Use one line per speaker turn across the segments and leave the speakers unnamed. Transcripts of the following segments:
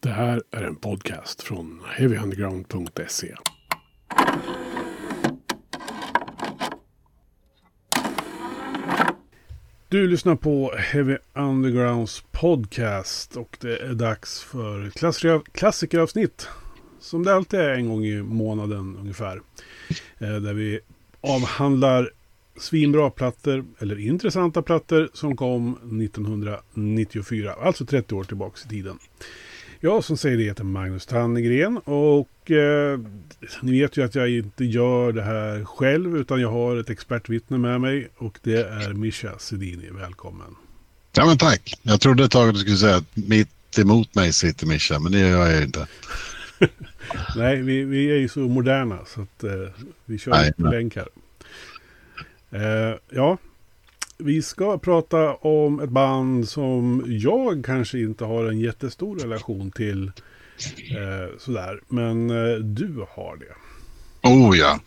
Det här är en podcast från heavyunderground.se. Du lyssnar på Heavy Undergrounds podcast och det är dags för klassiker, klassikeravsnitt. Som det alltid är en gång i månaden ungefär. Eh, där vi avhandlar svinbra plattor eller intressanta plattor som kom 1994. Alltså 30 år tillbaka i tiden. Jag som säger det heter Magnus Tannegren och eh, ni vet ju att jag inte gör det här själv utan jag har ett expertvittne med mig och det är Mischa Sedini. Välkommen!
Ja men tack! Jag trodde ett tag att du skulle säga att mitt emot mig sitter Mischa men det gör jag inte.
Nej, vi, vi är ju så moderna så att eh, vi kör Nej, på länk här. Eh, ja, vi ska prata om ett band som jag kanske inte har en jättestor relation till. Eh, sådär, men eh, du har det.
Oh ja.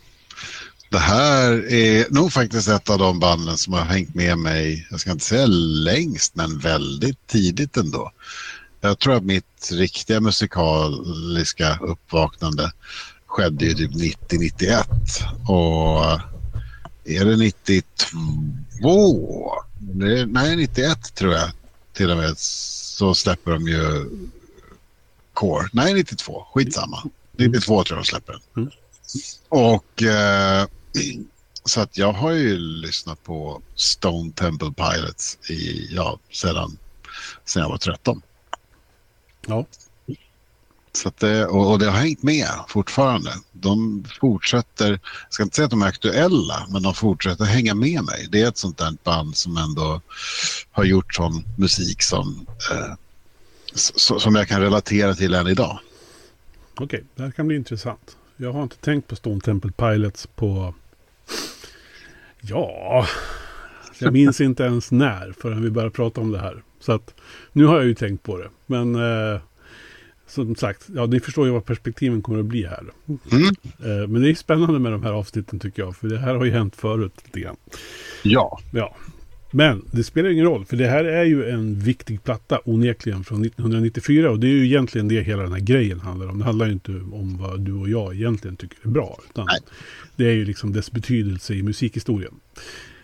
Det här är nog faktiskt ett av de banden som har hängt med mig, jag ska inte säga längst, men väldigt tidigt ändå. Jag tror att mitt riktiga musikaliska uppvaknande skedde ju typ 90-91. Och är det 92? nej, 91 tror jag till och med. Så släpper de ju Core. Nej, 92. Skitsamma. 92 tror jag de släpper den. Mm. Och eh, så att jag har ju lyssnat på Stone Temple Pilots i, ja, sedan, sedan jag var 13.
Ja.
Så det, och, och, det har hängt med fortfarande. De fortsätter, jag ska inte säga att de är aktuella, men de fortsätter hänga med mig. Det är ett sånt där band som ändå har gjort sån musik som, eh, som jag kan relatera till än idag.
Okej, okay, det här kan bli intressant. Jag har inte tänkt på Stone Temple Pilots på... Ja, jag minns inte ens när förrän vi började prata om det här. Så att nu har jag ju tänkt på det. Men eh, som sagt, ja, ni förstår ju vad perspektiven kommer att bli här. Mm. Eh, men det är spännande med de här avsnitten tycker jag. För det här har ju hänt förut lite grann.
Ja.
Ja. Men det spelar ingen roll. För det här är ju en viktig platta onekligen från 1994. Och det är ju egentligen det hela den här grejen handlar om. Det handlar ju inte om vad du och jag egentligen tycker är bra. Utan Nej. det är ju liksom dess betydelse i musikhistorien.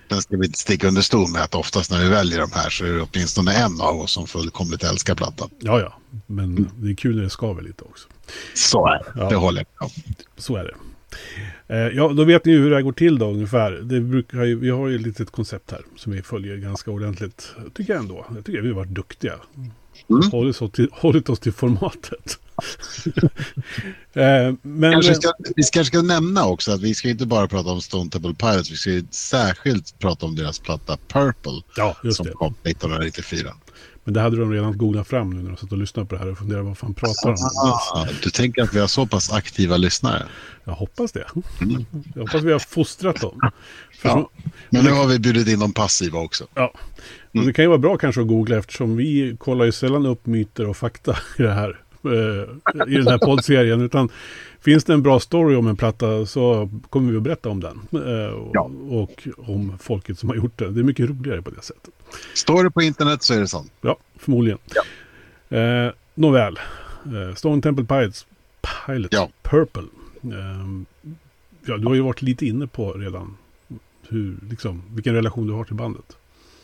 Sen ska vi inte sticka under stol med att oftast när vi väljer de här så är det åtminstone en av oss som fullkomligt älskar plattan.
Ja, ja. Men det är kul när det skaver lite också.
Så är det. Ja. Det håller jag
Så är det. Eh, ja, då vet ni hur det här går till då ungefär. Det brukar ju, vi har ju ett litet koncept här som vi följer ganska ordentligt. Tycker jag ändå. Jag tycker vi har varit duktiga. Mm. Hållit, oss till, hållit oss till formatet.
eh, men, kanske ska, vi kanske ska nämna också att vi ska inte bara prata om Stone Temple Pilots. Vi ska särskilt prata om deras platta Purple.
Ja,
som
det.
kom 1994.
Men det hade de redan googlat fram nu när de satt och lyssnade på det här och funderade vad fan pratar de om.
Ah, du tänker att vi har så pass aktiva lyssnare?
Jag hoppas det. Mm. Jag hoppas vi har fostrat dem.
Ja, men nu har vi bjudit in de passiva också.
Ja, men det kan ju vara bra kanske att googla eftersom vi kollar ju sällan upp myter och fakta i det här. Eh, I den här poddserien. Utan finns det en bra story om en platta så kommer vi att berätta om den. Eh, ja. Och om folket som har gjort det. Det är mycket roligare på det sättet.
Står det på internet så är det sant.
Ja, förmodligen. Ja. Eh, nåväl. Eh, Stone Temple Pilots, Pilots ja. Purple. Eh, ja, du har ju varit lite inne på redan hur, liksom, vilken relation du har till bandet.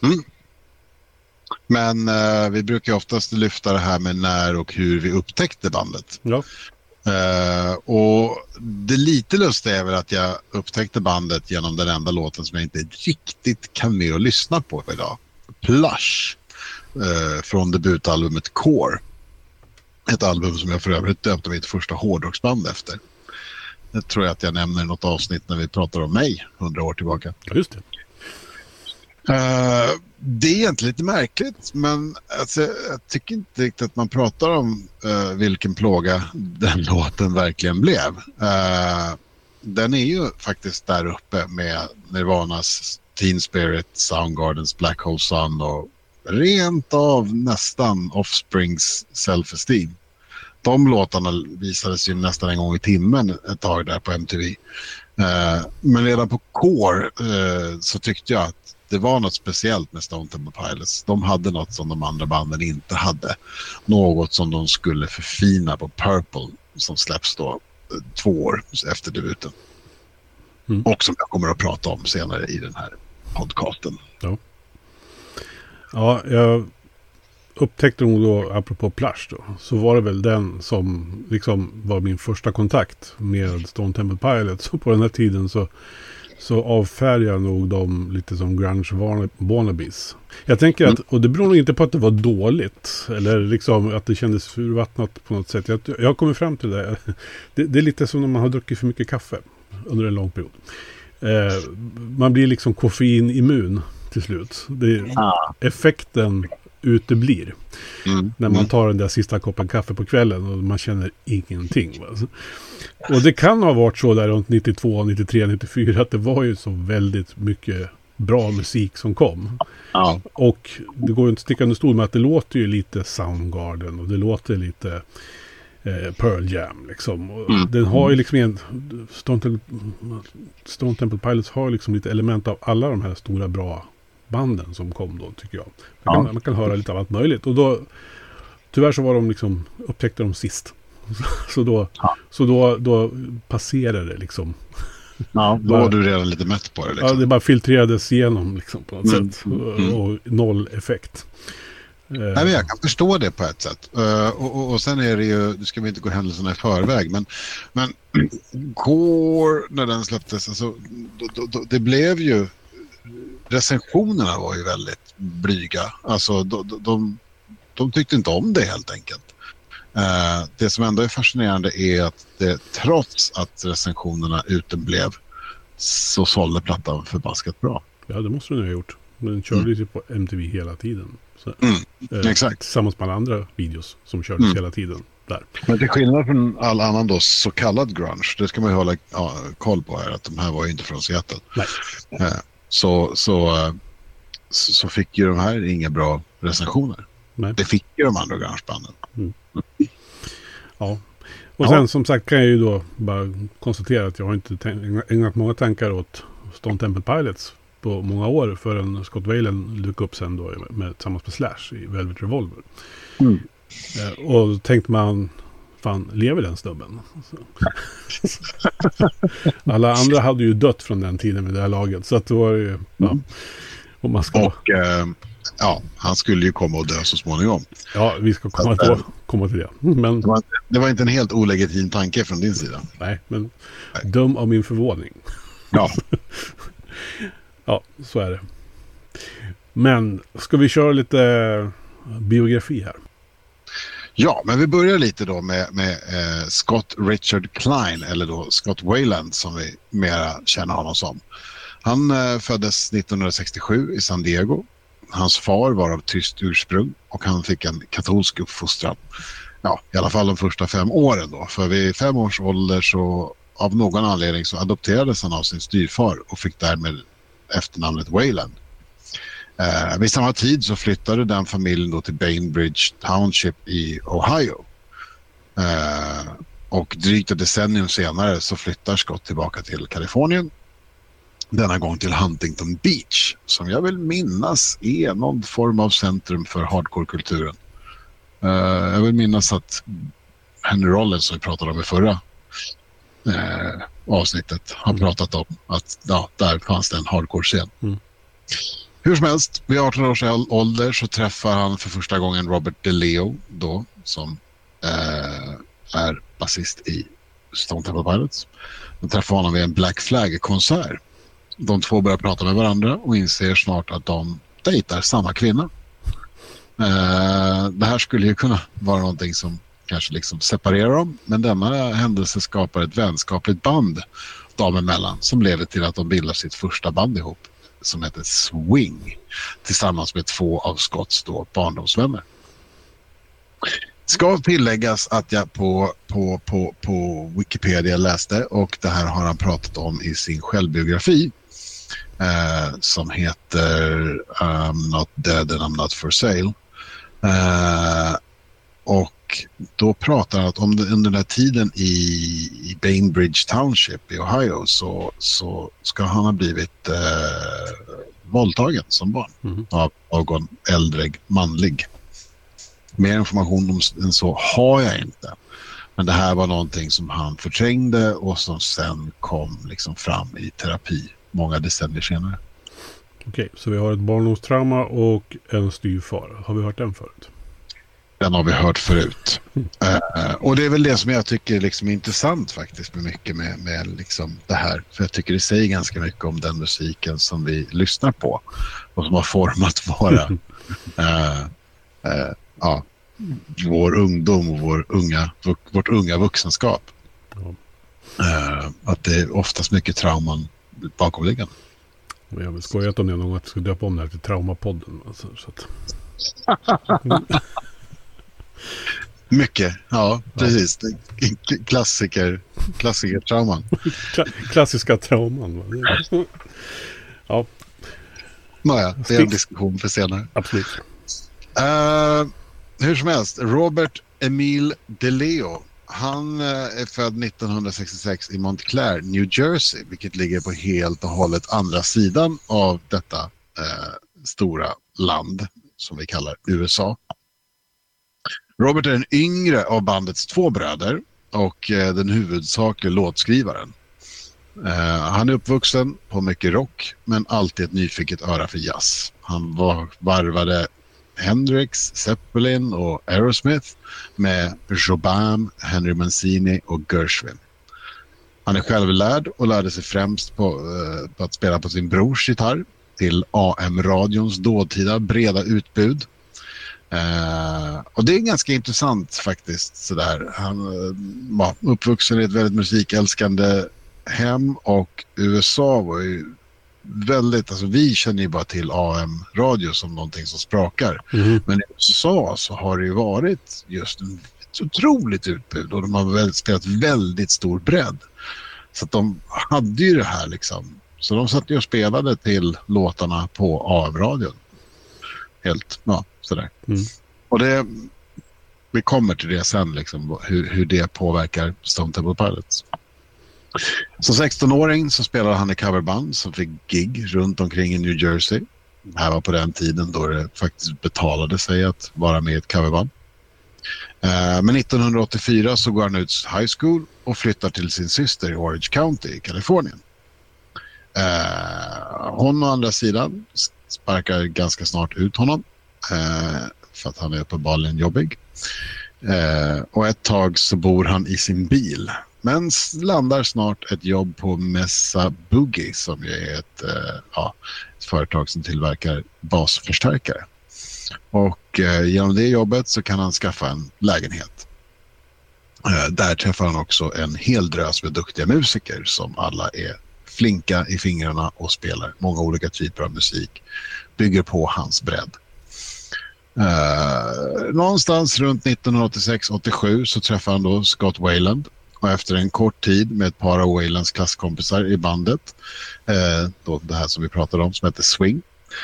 Mm.
Men eh, vi brukar oftast lyfta det här med när och hur vi upptäckte bandet.
Ja.
Uh, och det lite lustiga är väl att jag upptäckte bandet genom den enda låten som jag inte riktigt kan med och lyssna på idag. Plush uh, från debutalbumet Core. Ett album som jag för övrigt döpte mitt första hårdrocksband efter. Det tror jag att jag nämner i något avsnitt när vi pratar om mig hundra år tillbaka.
Just det.
Uh, det är egentligen lite märkligt, men alltså, jag tycker inte riktigt att man pratar om uh, vilken plåga den låten verkligen blev. Uh, den är ju faktiskt där uppe med Nirvanas Teen Spirit, Soundgardens Black Hole Sun och rent av nästan Offsprings Self-Esteem. De låtarna visades ju nästan en gång i timmen ett tag där på MTV. Eh, men redan på Core så tyckte jag att det var något speciellt med Stone Temple Pilots. De hade något som de andra banden inte hade. Något som de skulle förfina på Purple som släpps då eh, två år efter debuten. Mm. Och som jag kommer att prata om senare i den här podcasten.
Ja, ja jag upptäckte nog då, apropå Plush då, så var det väl den som liksom var min första kontakt med Stone Temple Pilots. Så på den här tiden så, så avfärdade jag nog dem lite som grunge wannabes. Jag tänker att, och det beror nog inte på att det var dåligt, eller liksom att det kändes urvattnat på något sätt. Jag, jag kommit fram till det. det. Det är lite som när man har druckit för mycket kaffe under en lång period. Eh, man blir liksom koffeinimmun till slut. Det. Effekten uteblir. Mm. När man mm. tar den där sista koppen kaffe på kvällen och man känner ingenting. Och det kan ha varit så där runt 92, 93, 94 att det var ju så väldigt mycket bra musik som kom. Ja. Och det går ju inte att sticka under stol med att det låter ju lite Soundgarden och det låter lite eh, Pearl Jam liksom. Mm. Den har ju liksom en... Stone Temple, Stone Temple Pilots har liksom lite element av alla de här stora bra banden som kom då tycker jag. Man kan, ja. man kan höra lite av allt möjligt. Och då, tyvärr så var de liksom, upptäckte de sist. Så då, ja. så då, då passerade det liksom.
Ja, då var du redan lite mätt på det. Liksom.
Ja, det bara filtrerades igenom liksom, på något mm. sätt. Mm. Och, noll effekt.
Nej, men jag kan förstå det på ett sätt. Uh, och, och, och, sen är det ju, nu ska vi inte gå händelserna i förväg, men, men går när den släpptes, alltså, då, då, det blev ju recensionerna var ju väldigt blyga. Alltså de, de, de tyckte inte om det helt enkelt. Uh, det som ändå är fascinerande är att det, trots att recensionerna uteblev så sålde plattan förbaskat bra.
Ja, det måste den ha gjort. Den körde mm. ju på MTV hela tiden. Så,
mm, eh, exakt.
Tillsammans med alla andra videos som kördes mm. hela tiden. Där.
Men till skillnad från all annan då så kallad grunge, det ska man ju hålla ja, koll på här, att de här var ju inte från Seattle.
Nej.
Uh, så, så, så fick ju de här inga bra recensioner. Nej. Det fick ju de andra grungebanden. Mm.
Ja, och sen ja. som sagt kan jag ju då bara konstatera att jag har inte ägnat många tankar åt Stone Temple Pilots på många år förrän Scott Wayland dök upp sen då med, tillsammans med Slash i Velvet Revolver. Mm. Eh, och då tänkte man, fan, lever den snubben? Alla andra hade ju dött från den tiden med det här laget. Så att det var ju, ja, mm.
om man ska... Och eh, ja, han skulle ju komma och dö så småningom.
Ja, vi ska komma, till, komma till det. Men...
Det var, det, var, inte en helt olegitim tanke från din sida.
Nej, men Nej. döm av min förvåning.
Ja.
ja, så är det. Men ska vi köra lite biografi här?
Ja, men vi börjar lite då med, med eh, Scott Richard Klein, eller då Scott Wayland som vi mera känner honom som. Han eh, föddes 1967 i San Diego. Hans far var av tyskt ursprung och han fick en katolsk uppfostran. Ja, i alla fall de första fem åren då. För vid fem års ålder så av någon anledning så adopterades han av sin styvfar och fick därmed efternamnet Wayland. Eh, vid samma tid så flyttade den familjen då till Bainbridge Township i Ohio. Eh, och drygt ett decennium senare så flyttar Scott tillbaka till Kalifornien. Denna gång till Huntington Beach som jag vill minnas är någon form av centrum för hardcore-kulturen. Eh, jag vill minnas att Henry Rollins som vi pratade om i förra eh, avsnittet har pratat om att ja, där fanns det en hardcore-scen. Mm. Hur som helst, vid 18 års ålder så träffar han för första gången Robert DeLeo då, som eh, är basist i Stone Temple Pilots. De träffar honom vid en Black Flag-konsert. De två börjar prata med varandra och inser snart att de dejtar samma kvinna. Eh, det här skulle ju kunna vara någonting som kanske liksom separerar dem, men denna händelse skapar ett vänskapligt band dem emellan som leder till att de bildar sitt första band ihop som heter Swing tillsammans med två av Scotts då barndomsvänner. Ska tilläggas att jag på, på, på, på Wikipedia läste och det här har han pratat om i sin självbiografi eh, som heter I'm not dead and I'm not for sale. Eh, och då pratar han om under den här tiden i, i Bainbridge Township i Ohio så, så ska han ha blivit eh, våldtagen som barn
Mhm.
av någon äldre manlig. Mer information om, än så har jag inte. Men det här var någonting som han förträngde och som sen kom liksom fram i terapi många decennier senare.
Okej, så vi har ett barndomstrauma och en styvfar. Har vi hört den förut?
Den har vi hört förut. Eh, och det är väl det som jag tycker liksom är intressant faktiskt med mycket med, med liksom det här. För jag tycker det säger ganska mycket om den musiken som vi lyssnar på och som har format våra, eh, eh, ja, vår ungdom och vår unga, vårt unga vuxenskap. Att det är oftast mycket trauman bakomliggande.
Vi har väl skojat om det någon gång att vi ska döpa om det här till Traumapodden. Alltså, så att,
Mycket, ja precis. Klassiker, klassiker-trauman.
kla klassiska trauman. Ja,
Nåja, det är en diskussion för senare.
absolut.
Eh, hur som helst, Robert Emil DeLeo. Han eh, är född 1966 i Montclair, New Jersey, vilket ligger på helt och hållet andra sidan av detta eh, stora land som vi kallar USA. Robert är den yngre av bandets två bröder och eh, den huvudsakliga låtskrivaren. Eh, han är uppvuxen på mycket rock men alltid ett nyfiket öra för jazz. Han var, varvade Hendrix, Zeppelin och Aerosmith med Jobim, Henry Mancini och Gershwin. Han är självlärd och lärde sig främst på, eh, på att spela på sin brors gitarr till AM-radions dåtida breda utbud. Eh, och det är ganska intressant faktiskt. Sådär. Han eh, var uppvuxen i ett väldigt musikälskande hem och USA var ju väldigt, alltså vi känner ju bara till AM-radio som någonting som sprakar.
Mhm.
Men i USA så har det ju varit just ett otroligt utbud och de har väl, spelat väldigt stor bredd. Så att de hade ju det här liksom. Så de satt ju och spelade till låtarna på AM-radion. Helt, ja, sådär.
Mm.
Och det, vi kommer till det sen, liksom, hur, hur det påverkar Stone Temple Pilots. Som 16-åring så spelade han i coverband som fick gig runt omkring i New Jersey. Det här var på den tiden då det faktiskt betalade sig att vara med i ett coverband. Eh, Men 1984 så går han ut high school och flyttar till sin syster i Orange County i Kalifornien. Eh, Hon å andra sidan sparkar ganska snart ut honom Eh, för att han är uppenbarligen jobbig. Eh, Och ett tag så bor han i sin bil men landar snart ett jobb på Mesa Boogie som ju är ett, eh, ja, ett företag som tillverkar basförstärkare. Och eh, genom det jobbet så kan han skaffa en lägenhet. Eh, där träffar han också en hel drös med duktiga musiker som alla är flinka i fingrarna och spelar många olika typer av musik. Bygger på hans bredd. Eh, någonstans runt 1986-87 så träffar han då Scott Wayland och efter en kort tid med ett par av Waylands klasskompisar i bandet, eh, då det här som vi pratade om som heter Swing,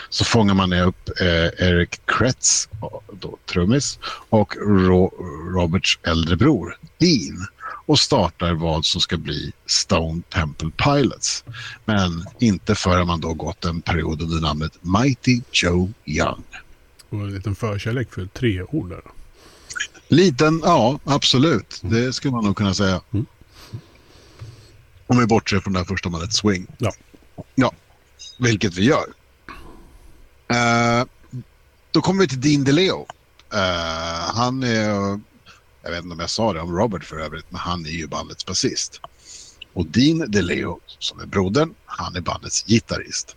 så fångar man upp eh, Eric Kretz, då trummis, och Ro- Roberts äldre bror Dean och startar vad som ska bli Stone Temple Pilots. Men inte förrän man då gått en period under namnet Mighty Joe Young.
Och en liten förkärlek för tre ord där.
Liten, ja absolut. Det skulle man nog kunna säga.
Mm.
Om vi bortser från det här första namnet Swing.
Ja.
Ja, vilket vi gör. Eh, då kommer vi till Dean DeLeo. Eh, han är, jag vet inte om jag sa det om Robert för övrigt, men han är ju bandets basist. Och Dean DeLeo, som är brodern, han är bandets gitarrist.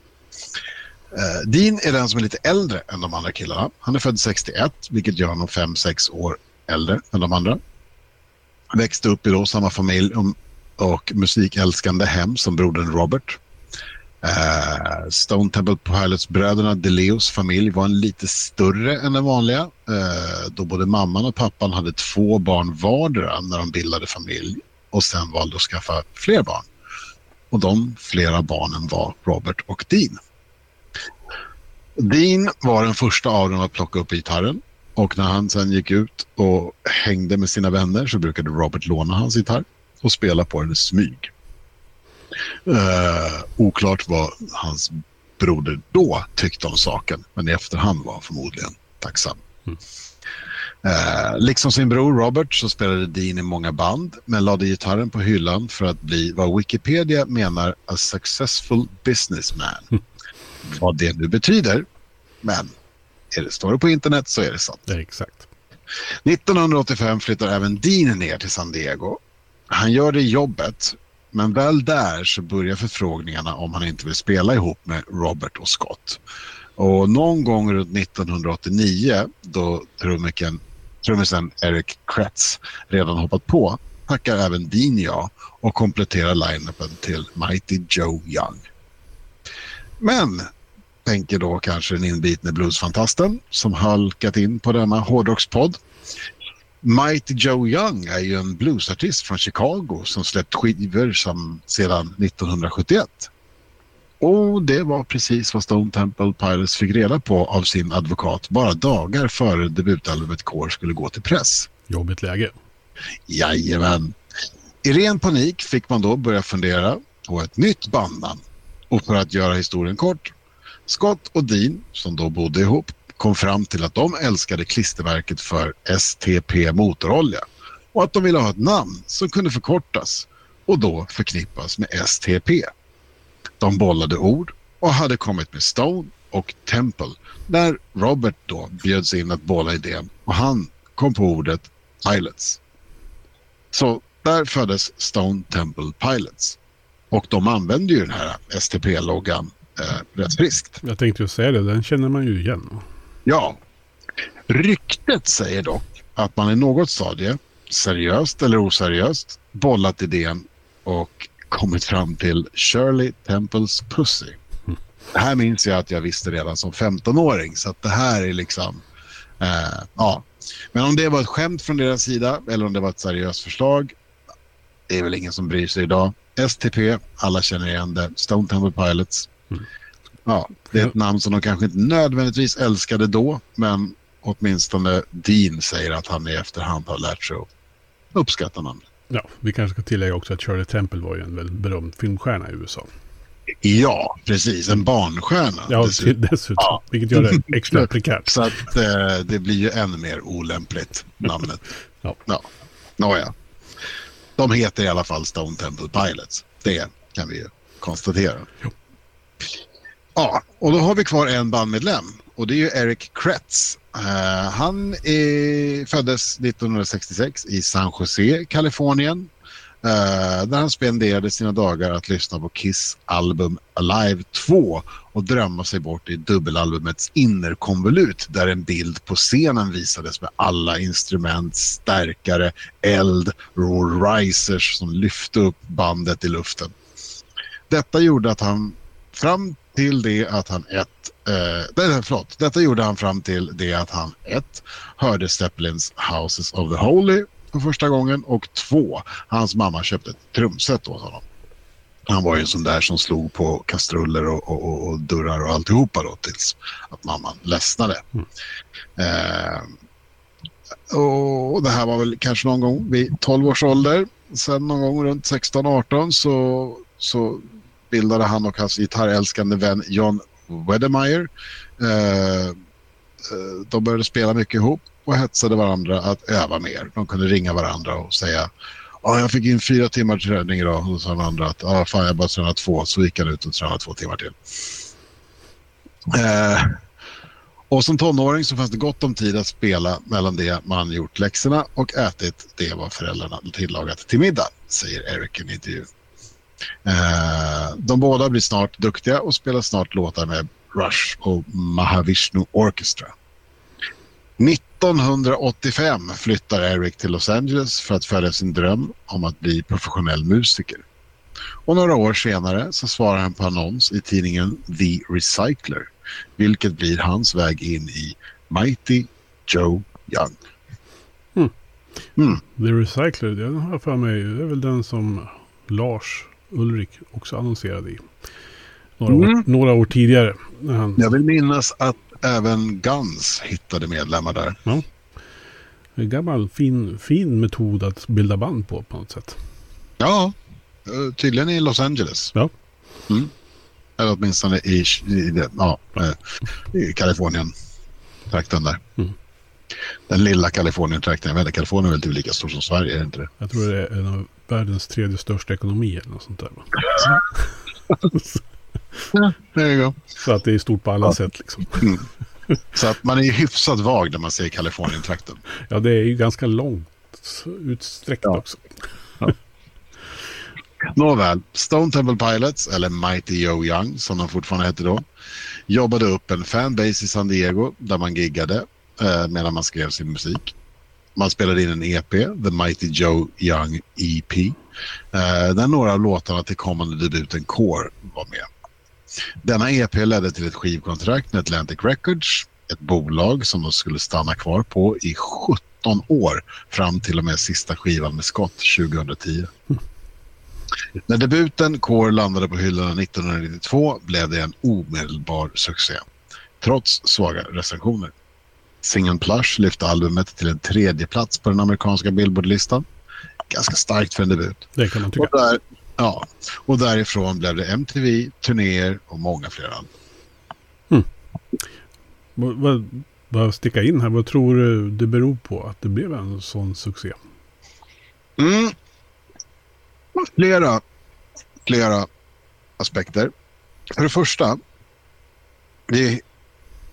Eh, Dean är den som är lite äldre än de andra killarna. Han är född 61, vilket gör honom 5-6 år äldre än de andra. Växte upp i då samma familj och, musikälskande hem som brodern Robert. Eh, Stone Temple Pilots-bröderna DeLeos familj var en lite större än den vanliga. Eh, då både mamman och pappan hade två barn vardera när de bildade familj och sen valde att skaffa fler barn. Och de flera barnen var Robert och Dean. Dean var den första av dem att plocka upp gitarren och när han sen gick ut och hängde med sina vänner så brukade Robert låna hans gitarr och spela på den i smyg. Eh, oklart vad hans broder då tyckte om saken, men i efterhand var han förmodligen tacksam.
Mm.
Eh, liksom sin bror Robert så spelade Dean i många band men lade gitarren på hyllan för att bli vad Wikipedia menar a successful businessman.
Mm.
Vad det nu betyder, men är det, står det på internet så är det sant.
Det är exakt.
1985 flyttar även Dean ner till San Diego. Han gör det jobbet, men väl där så börjar förfrågningarna om han inte vill spela ihop med Robert och Scott. Och någon gång runt 1989 då trummisen, trummisen Eric Kretz redan hoppat på tackar även Dean ja och kompletterar line-upen till Mighty Joe Young. Men tänker då kanske den inbitne bluesfantasten som halkat in på denna hårdrockspodd. Mighty Joe Young är ju en bluesartist från Chicago som släppt skivor som sedan 1971. Och det var precis vad Stone Temple Pilots fick reda på av sin advokat bara dagar före debutalbumet Core skulle gå till press.
Jobbigt läge.
Jajamän. I ren panik fick man då börja fundera på ett nytt bandnamn. Och för att göra historien kort, Scott och Dean, som då bodde ihop, kom fram till att de älskade klistermärket för STP motorolja och att de ville ha ett namn som kunde förkortas och då förknippas med STP. De bollade ord och hade kommit med Stone och Temple när Robert då bjöds in att bolla idén och han kom på ordet Pilots. Så där föddes Stone Temple Pilots. Och de använde ju den här STP-loggan eh, rätt friskt.
Jag tänkte ju säga det, den känner man ju igen.
Ja. Ryktet säger dock att man i något stadie, seriöst eller oseriöst, bollat idén och kommit fram till Shirley Temples Pussy. Det här minns jag att jag visste redan som 15-åring så att det här är liksom, eh, ja. Men om det var ett skämt från deras sida eller om det var ett seriöst förslag, det är väl ingen som bryr sig idag. STP, alla känner igen det. Stone Temple Pilots.
Mm.
Ja, det är ett namn som de kanske inte nödvändigtvis älskade då, men åtminstone Dean säger att han i efterhand har lärt sig att uppskatta namnet.
Ja, vi kanske ska tillägga också att Shirley Temple var ju en väldigt berömd filmstjärna i USA.
Ja, precis. En barnstjärna.
Ja,
dessutom.
dessutom. dessutom. Ja. Vilket gör det extra prekärt.
Så att eh, det blir ju ännu mer olämpligt, namnet.
ja.
ja. Nåja. De heter i alla fall Stone Temple Pilots. Det kan vi ju konstatera.
Jo.
Ja, och då har vi kvar en bandmedlem och det är ju Eric Kretz. Uh, han är, föddes 1966 i San Jose, Kalifornien. Uh, där han spenderade sina dagar att lyssna på Kiss album Alive 2 och drömma sig bort i dubbelalbumets innerkonvolut där en bild på scenen visades med alla instrument, stärkare, eld och risers som lyfte upp bandet i luften. Detta gjorde att han fram till det att han ett, eh, förlåt, detta gjorde han fram till det att han ett, hörde Zeppelins Houses of the Holy för första gången och två, hans mamma köpte ett trumset åt honom. Han var ju en sån där som slog på kastruller och, och, och dörrar och alltihopa då tills att mamman ledsnade.
Mm.
Eh, och det här var väl kanske någon gång vid 12 års ålder. Sen någon gång runt 16-18 så, så bildade han och hans gitarrälskande vän John Wedemeyer. Eh, eh, de började spela mycket ihop och hetsade varandra att öva mer. De kunde ringa varandra och säga Ja, jag fick in fyra timmar träning idag. Och då sa den andra att ah, fan, jag bara tränade två. Så gick han ut och tränade två timmar till. Eh, och som tonåring så fanns det gott om tid att spela mellan det man gjort läxorna och ätit det vad föräldrarna tillagat till middag, säger Eric i en intervju. Eh, de båda blir snart duktiga och spelar snart låtar med Rush och Mahavishnu Orchestra. 1985 flyttar Eric till Los Angeles för att följa sin dröm om att bli professionell musiker. Och några år senare så svarar han på annons i tidningen The Recycler, vilket blir hans väg in i Mighty Joe Young.
Mm.
Mm.
The Recycler, den har jag för mig, det är väl den som Lars Ulrik också annonserade i. Några,
Mm.
år, några år tidigare. Han,
Jag vill minnas att även Guns hittade medlemmar där.
En gammal fin, fin metod att bilda band på på något sätt.
Ja, eh, tydligen i Los Angeles.
Ja.
Mm. Eller åtminstone i, i, ja, eh, i Kalifornien. Trakten där. Mm. Den lilla Kalifornien-trakten. Jag vet Kalifornien är väl typ lika stor som Sverige, är det inte det?
Jag tror det är en av världens tredje största ekonomi eller något sånt där.
ja.
Så att det är stort på alla ja. sätt liksom. Mm.
Så att man är hyfsat vag när man säger Kalifornien-trakten.
Ja, det är ju ganska långt utsträckt ja. också.
Nåväl, Stone Temple Pilots, eller Mighty Joe Young som de fortfarande hette då, jobbade upp en fanbase i San Diego där man giggade eh, medan man skrev sin musik. Man spelade in en EP, The Mighty Joe Young EP, eh, där några av låtarna till kommande debuten Core var med. Denna EP ledde till ett skivkontrakt med Atlantic Records, ett bolag som de skulle stanna kvar på i 17 år fram till och med sista skivan med Scott 2010. Mm. När debuten Core landade på hyllorna 1992 blev det en omedelbar succé, trots svaga recensioner. Singeln Plush lyfte albumet till en tredje plats på den amerikanska Billboard-listan. Ganska starkt för en debut.
Det kan man tycka.
Och, där, ja, och därifrån blev det MTV, turnéer och många fler album.
Hmm. Vad, vad sticka in här, vad tror du det beror på att det blev en sån succé?
Mm. Flera, flera aspekter. För det första, det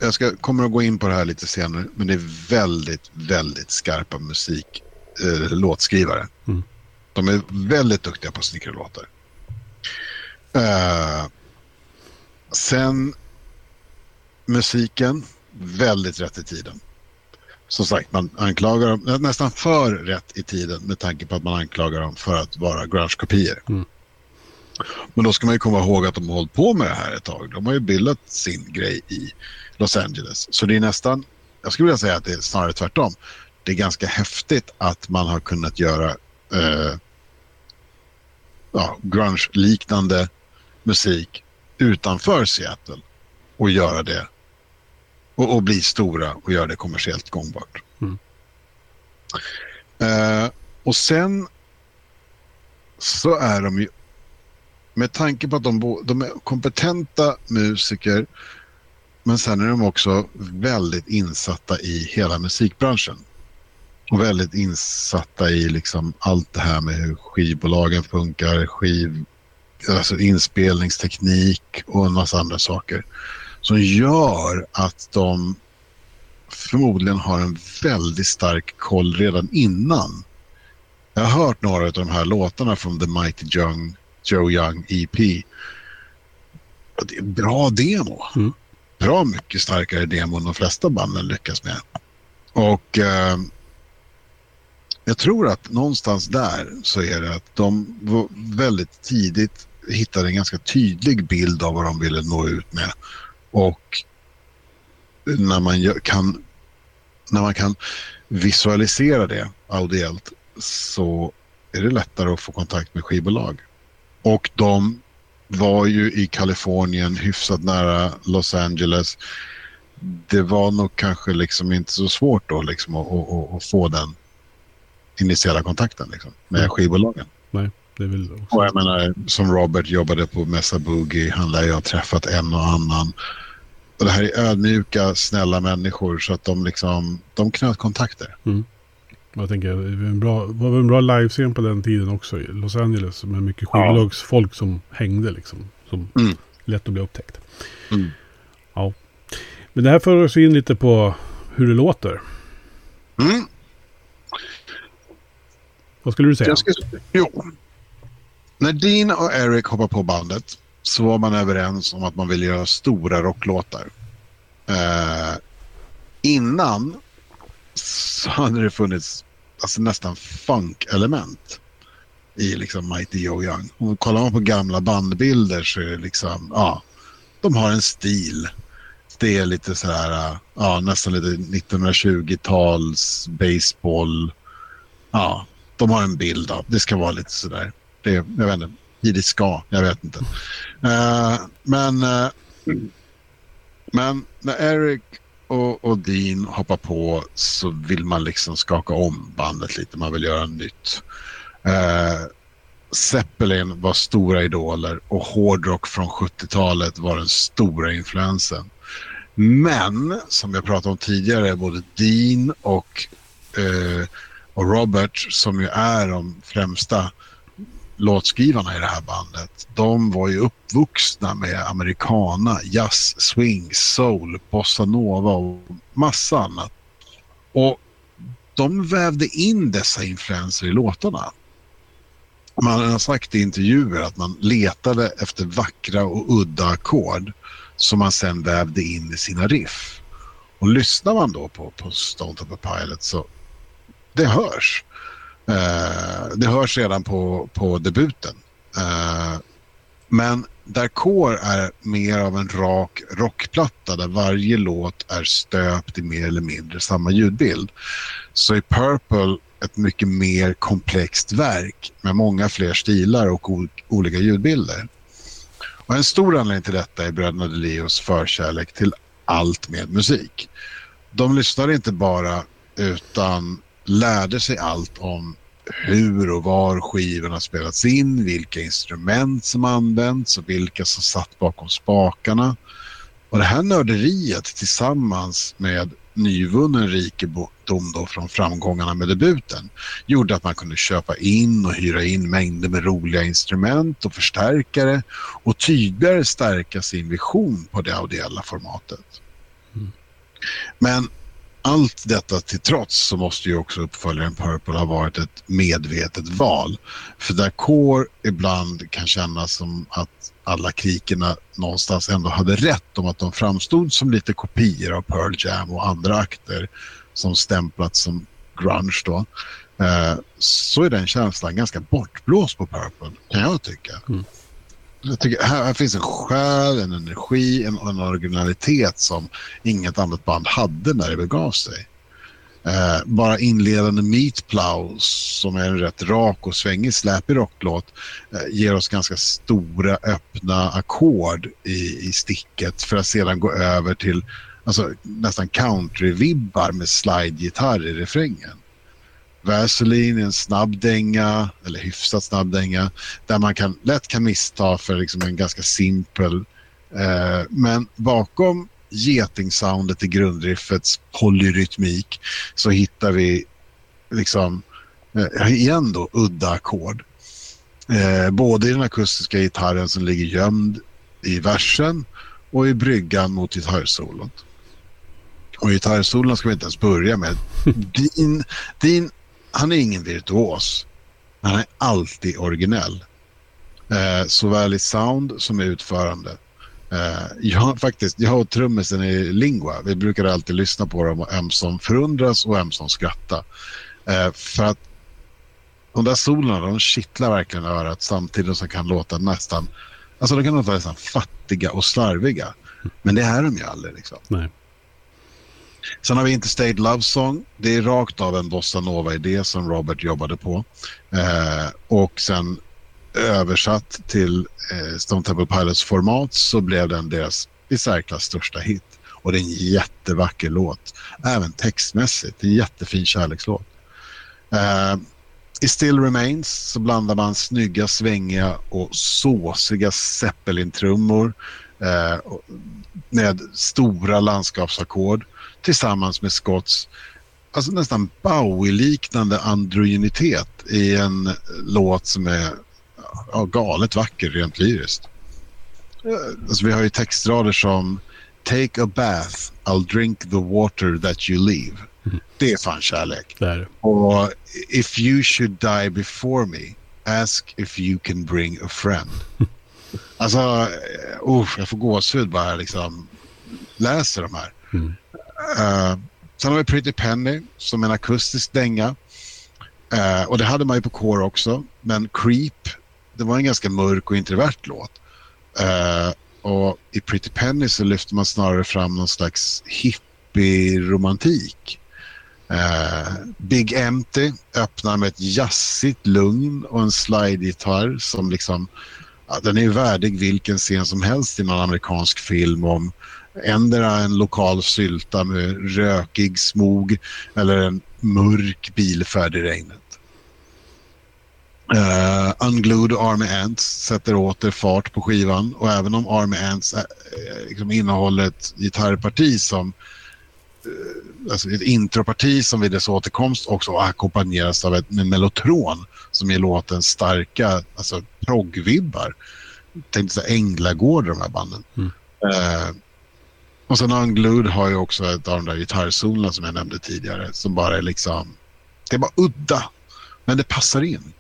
jag ska, kommer att gå in på det här lite senare, men det är väldigt, väldigt skarpa musik, eh, låtskrivare. Mm. De är väldigt duktiga på att snickra låtar. Eh, sen musiken, väldigt rätt i tiden. Som sagt, man anklagar dem nästan för rätt i tiden med tanke på att man anklagar dem för att vara grunge-kopior. Mm. Men då ska man ju komma ihåg att de har hållit på med det här ett tag. De har ju bildat sin grej i Los Angeles. Så det är nästan, jag skulle vilja säga att det är snarare tvärtom. Det är ganska häftigt att man har kunnat göra eh, ja, grunge-liknande musik utanför Seattle och göra det och, och, bli stora och göra det kommersiellt gångbart. Mm. Eh, och sen så är de ju med tanke på att de, de är kompetenta musiker men sen är de också väldigt insatta i hela musikbranschen. Och väldigt insatta i liksom allt det här med hur skivbolagen funkar, skiv, alltså inspelningsteknik och en massa andra saker. Som gör att de förmodligen har en väldigt stark koll redan innan. Jag har hört några av de här låtarna från The Mighty Young, Joe Young EP. Det är en bra demo. Mm bra mycket starkare demo än de flesta banden lyckas med. Och eh, jag tror att någonstans där så är det att de väldigt tidigt hittade en ganska tydlig bild av vad de ville nå ut med. Och när man kan, när man kan visualisera det audiellt så är det lättare att få kontakt med skivbolag. Och de var ju i Kalifornien, hyfsat nära Los Angeles. Det var nog kanske liksom inte så svårt då liksom att, att, att få den initiala kontakten liksom, med mm. skivbolagen.
Nej, det vill
också. Och jag menar, som Robert jobbade på Mesa Boogie, han lär ju ha träffat en och annan. Och det här är ödmjuka, snälla människor så att de liksom, de knöt kontakter. Mm.
Jag tänker, det var en bra, var en bra livescen på den tiden också i Los Angeles. Med mycket skivbolagsfolk ja. som hängde liksom. Som mm. lätt att bli upptäckt. Mm. Ja. Men det här för oss in lite på hur det låter. Mm. Vad skulle du säga? Ska,
jo. När Dean och Eric hoppade på bandet så var man överens om att man ville göra stora rocklåtar. Eh, innan så hade det funnits alltså, nästan funk-element i liksom Mighty Joe Young. Och kollar man på gamla bandbilder så är det liksom, ja, de har en stil. Det är lite så här, ja, nästan lite 1920-tals baseball. Ja, de har en bild av, det ska vara lite så där. Det, jag vet inte, det ska, jag vet inte. Uh, men, uh, men när Eric och, och Dean hoppar på så vill man liksom skaka om bandet lite. Man vill göra nytt. Eh, Zeppelin var stora idoler och hårdrock från 70-talet var den stora influensen. Men, som jag pratade om tidigare, både Dean och, eh, och Robert, som ju är de främsta låtskrivarna i det här bandet, de var ju uppvuxna med americana, jazz, swing, soul, bossa nova och massa annat. Och de vävde in dessa influenser i låtarna. Man har sagt i intervjuer att man letade efter vackra och udda ackord som man sen vävde in i sina riff. Och lyssnar man då på, på Stone Temple Pilot så det hörs. Eh, det hörs redan på, på debuten. Eh, men där Core är mer av en rak rockplatta där varje låt är stöpt i mer eller mindre samma ljudbild så är Purple ett mycket mer komplext verk med många fler stilar och olika ljudbilder. Och en stor anledning till detta är bröderna Delios förkärlek till allt med musik. De lyssnade inte bara utan lärde sig allt om hur och var skivorna spelats in, vilka instrument som används och vilka som satt bakom spakarna. Och det här nörderiet tillsammans med nyvunnen rikedom då från framgångarna med debuten gjorde att man kunde köpa in och hyra in mängder med roliga instrument och förstärkare och tydligare stärka sin vision på det audiella formatet. Mm. Men allt detta till trots så måste ju också uppföljaren Purple ha varit ett medvetet val. För där Core ibland kan kännas som att alla krikerna någonstans ändå hade rätt om att de framstod som lite kopior av Pearl Jam och andra akter som stämplats som grunge då. Eh, så är den känslan ganska bortblåst på Purple, kan jag tycka. Mm. Jag tycker här, här, finns en själ, en energi, en, en originalitet som inget annat band hade när det begav sig. Eh, bara inledande Meatplow som är en rätt rak och svängig släpig rocklåt eh, ger oss ganska stora öppna ackord i, i sticket för att sedan gå över till alltså, nästan country-vibbar med slide-gitarr i refrängen. Vaseline är en snabb dänga, eller hyfsat snabb dänga, där man kan, lätt kan missta för liksom en ganska simpel. Eh, men bakom getingsoundet i grundriffets polyrytmik så hittar vi liksom eh, igen då udda ackord. Eh, både i den akustiska gitarren som ligger gömd i versen och i bryggan mot gitarrsolot. Och gitarrsolon ska vi inte ens börja med. Din, din han är ingen virtuos. Han är alltid originell. Eh, såväl i sound som i utförande. Eh, jag, faktiskt, jag och trummisen i Lingua, vi brukar alltid lyssna på dem och ömsom förundras och ömsom skratta. Eh, för att de där solarna, de kittlar verkligen örat samtidigt som kan låta nästan, alltså de kan låta nästan fattiga och slarviga. Men det är de ju aldrig liksom. Nej. Sen har vi Interstate Love Song. Det är rakt av en bossa nova-idé som Robert jobbade på. Eh, och sen översatt till eh, Stone Temple Pilots format så blev den deras i särklass största hit. Och det är en jättevacker låt. Även textmässigt. Det är en jättefin kärlekslåt. Eh, I Still Remains så blandar man snygga, svängiga och såsiga Zeppelin-trummor eh, med stora landskapsackord tillsammans med Scotts alltså nästan Bowie-liknande androgynitet i en låt som är ja, galet vacker rent lyriskt. Alltså, vi har ju textrader som Take a bath, I'll drink the water that you leave. Mm. Det är fan kärlek.
Där.
Och If you should die before me, ask if you can bring a friend. alltså, uh, jag får gåshud bara liksom läser de här. Mm. Uh, sen har vi Pretty Penny som en akustisk dänga. Uh, och det hade man ju på Core också. Men Creep, det var en ganska mörk och introvert låt. Uh, och i Pretty Penny så lyfter man snarare fram någon slags hippie-romantik. Uh, Big Empty öppnar med ett jazzigt lugn och en slide-gitarr som liksom, ja, den är värdig vilken scen som helst i någon amerikansk film om Ändra en lokal sylta med rökig smog eller en mörk bilfärd i regnet. Uh, Unglued Army Ants sätter åter fart på skivan och även om Army Ants äh, liksom innehåller ett gitarrparti som äh, alltså ett introparti som vid dess återkomst också ackompanjeras av ett med mellotron som ger låten starka alltså proggvibbar. Tänkte säga Änglagård de här banden. Mm. Uh, och sen Unglued har ju också ett av de där gitarrsolorna som jag nämnde tidigare som bara är liksom, det är bara udda. Men det passar in.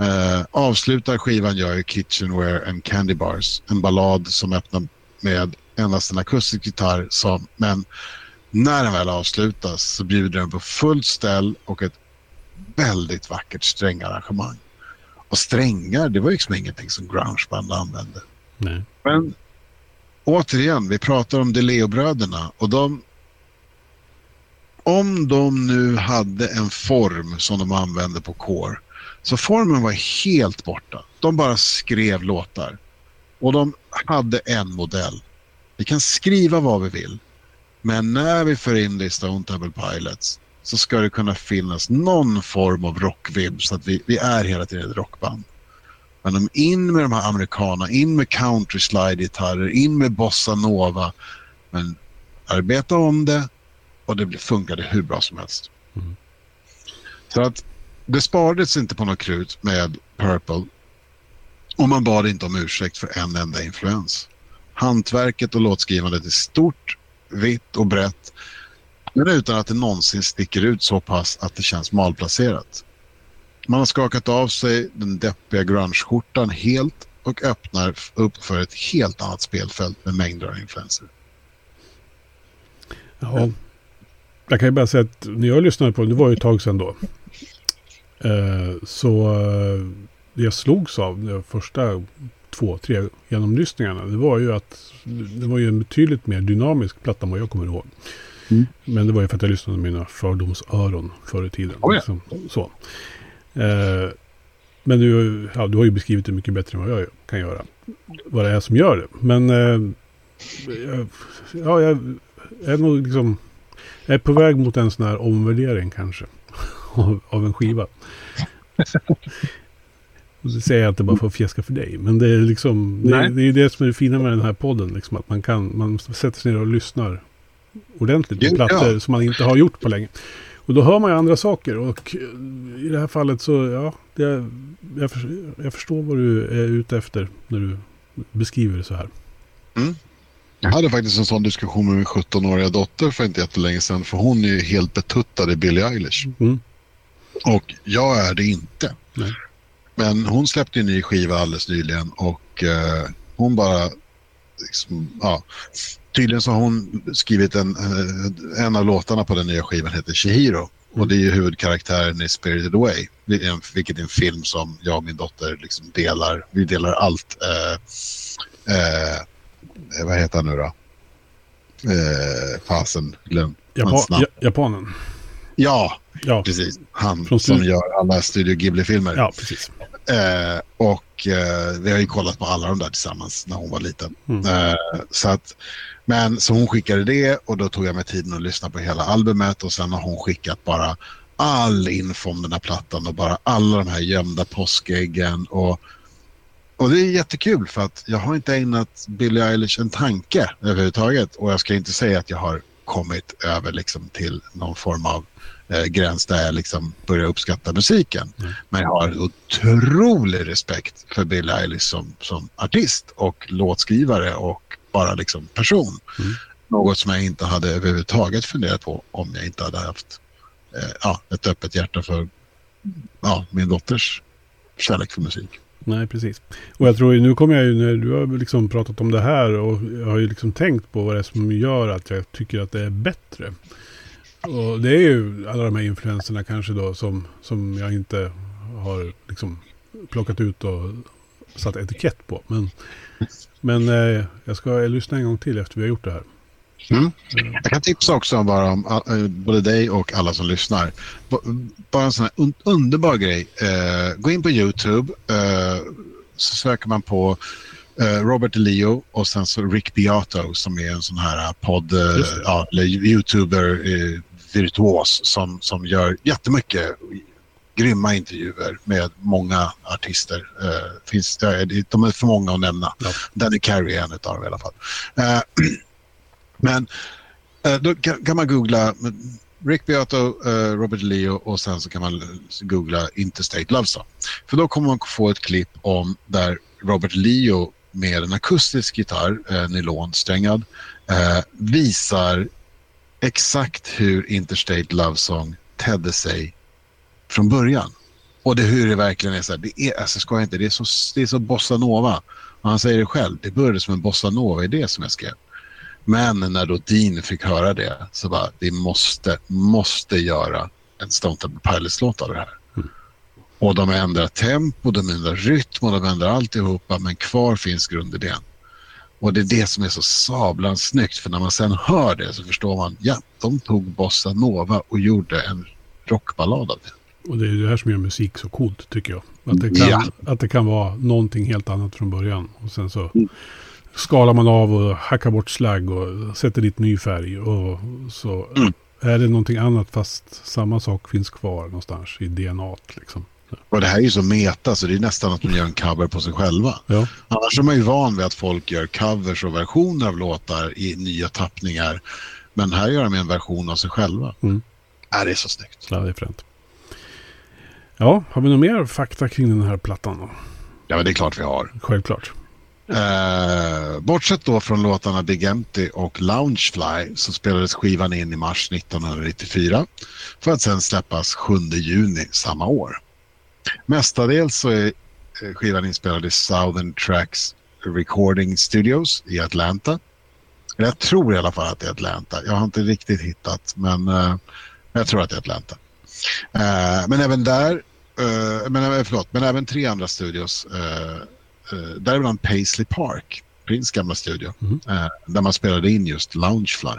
Uh, avslutar skivan gör ju Kitchenware and Candy Bars. En ballad som öppnar med endast en akustisk gitarr. Som, men när den väl avslutas så bjuder den på fullt ställ och ett väldigt vackert strängarrangemang. Och strängar, det var liksom ingenting som grungeband använde.
Nej.
Men återigen, vi pratar om DeLeo-bröderna och de... Om de nu hade en form som de använde på Core så formen var helt borta. De bara skrev låtar. Och de hade en modell. Vi kan skriva vad vi vill. Men när vi för in det i Stone Temple Pilots så ska det kunna finnas någon form av rockvibb så att vi, vi är hela tiden ett rockband. Men de in med de här amerikanerna, in med country slide-gitarrer, in med bossa nova. Men arbeta om det och det funkade hur bra som helst. Mm. Så att det sparades inte på något krut med Purple och man bad inte om ursäkt för en enda influens. Hantverket och låtskrivandet är stort, vitt och brett men utan att det någonsin sticker ut så pass att det känns malplacerat. Man har skakat av sig den deppiga grunge-skjortan helt och öppnar upp för ett helt annat spelfält med mängder av influenser.
Ja, jag kan ju bara säga att när jag lyssnade på det, det var ju ett tag sedan då. Eh, så eh, det jag slogs av de första två, tre genomlyssningarna, det var ju att det var ju en betydligt mer dynamisk platta än vad jag kommer ihåg. Mm. Men det var ju för att jag lyssnade med mina fördomsöron förr i tiden.
Oh ja.
liksom, så. Eh, men du, ja, du har ju beskrivit det mycket bättre än vad jag kan göra. Vad det är som gör det. Men eh, ja, jag, jag är nog liksom... Jag är på väg mot en sån här omvärdering kanske. Av, av en skiva. Och det säger jag inte bara för att fjäska för dig. Men det är liksom... Det, det är det som är det fina med den här podden. Liksom, att man kan... Man sätter sig ner och lyssnar ordentligt på plattor ja. som man inte har gjort på länge. Och då hör man ju andra saker och i det här fallet så, ja, det, jag, jag förstår vad du är ute efter när du beskriver det så här.
Mm. Jag hade faktiskt en sån diskussion med min 17-åriga dotter för inte jättelänge sedan för hon är ju helt betuttad i Billie Eilish.
Mm.
Och jag är det inte.
Nej.
Men hon släppte en ny skiva alldeles nyligen och eh, hon bara liksom, ja, tydligen så har hon skrivit en, eh, en av låtarna på den nya skivan heter Shihiro. Och det är ju huvudkaraktären i Spirited Away. Vilket är en film som jag och min dotter liksom delar. Vi delar allt. Eh, eh, vad heter han nu då? Eh, fasen, glöm
Japan, ja, Japanen.
Ja, ja, precis. Han Från som gör alla Studio Ghibli-filmer.
Ja, precis.
Eh, och eh, vi har ju kollat på alla de där tillsammans när hon var liten. Mm. Eh, så att men så hon skickade det och då tog jag mig tiden att lyssna på hela albumet och sen har hon skickat bara all info om den här plattan och bara alla de här gömda påskäggen och, och det är jättekul för att jag har inte ägnat Billie Eilish en tanke överhuvudtaget och jag ska inte säga att jag har kommit över liksom till någon form av eh, gräns där jag liksom börjar uppskatta musiken. Mm. Men jag har otrolig respekt för Billie Eilish som, som artist och låtskrivare och bara liksom person. Mm. Något som jag inte hade överhuvudtaget funderat på om jag inte hade haft eh, ja, ett öppet hjärta för ja, min dotters kärlek för musik.
Nej, precis. Och jag tror ju, nu kommer jag ju, när du har liksom pratat om det här och jag har ju liksom tänkt på vad det är som gör att jag tycker att det är bättre. Och det är ju alla de här influenserna kanske då som, som jag inte har liksom plockat ut och satt etikett på. Men men eh, jag ska lyssna en gång till efter vi har gjort det här.
Mm. Jag kan tipsa också bara om uh, både dig och alla som lyssnar. Bara en sån här un underbar grej. Uh, gå in på YouTube. Uh, så söker man på Robert Leo och sen så Rick Beato som är en sån här podd, ja, eller youtuber virtuos som, som gör jättemycket grymma intervjuer med många artister. Eh, finns, de är för många att nämna. Ja. Danny Carey är en av dem i alla fall. Eh, men eh, då kan, man googla Rick Beato, eh, Robert Leo och sen så kan man googla Interstate Love Song. För då kommer man få ett klipp om där Robert Leo med en akustisk gitarr, eh, nylonsträngad, eh, visar exakt hur Interstate Love Song tedde sig från början. Och det hur det verkligen är så här, det är, alltså ska inte, det är så, det är så bossa nova. Och han säger det själv, det började som en bossa nova-idé som jag skrev. Men när då Dean fick höra det så bara, vi måste, måste göra en Stone Temple Pilots-låt av det här. Mm. Och de ändrar tempo, de ändrar rytm och de ändrar alltihopa, men kvar finns grundidén. Och det är det som är så sablans snyggt, för när man sen hör det så förstår man, ja, de tog Bossa Nova och gjorde en rockballad av det.
Och det är det här som gör musik så coolt, tycker jag. Att det kan, ja. att det kan vara någonting helt annat från början. Och sen så mm. skalar man av och hackar bort slagg och sätter dit ny färg. Och så mm. är det någonting annat fast samma sak finns kvar någonstans i DNA. Liksom.
Och det här är ju så meta så det är nästan att de gör en cover på sig själva. Ja. Annars är man ju van vid att folk gör covers och versioner av låtar i nya tappningar. Men här gör de en version av sig själva. Mm. Äh, det är så snyggt.
Ja, det är fränt. Ja, har vi något mer fakta kring den här plattan då?
Ja, men det är klart vi har.
Självklart.
Eh, bortsett då från låtarna Big Empty och Loungefly så spelades skivan in i mars 1994 för att sen släppas 7 juni samma år. Mestadels så är eh, skivan inspelad i Southern Tracks Recording Studios i Atlanta. Jag tror i alla fall att det är Atlanta. Jag har inte riktigt hittat, men uh, jag tror att det är Atlanta. Uh, men även där, uh, men, förlåt, men även tre andra studios, uh, uh, däribland Paisley Park, Prince gamla studio, mm. där man spelade in just Loungefly.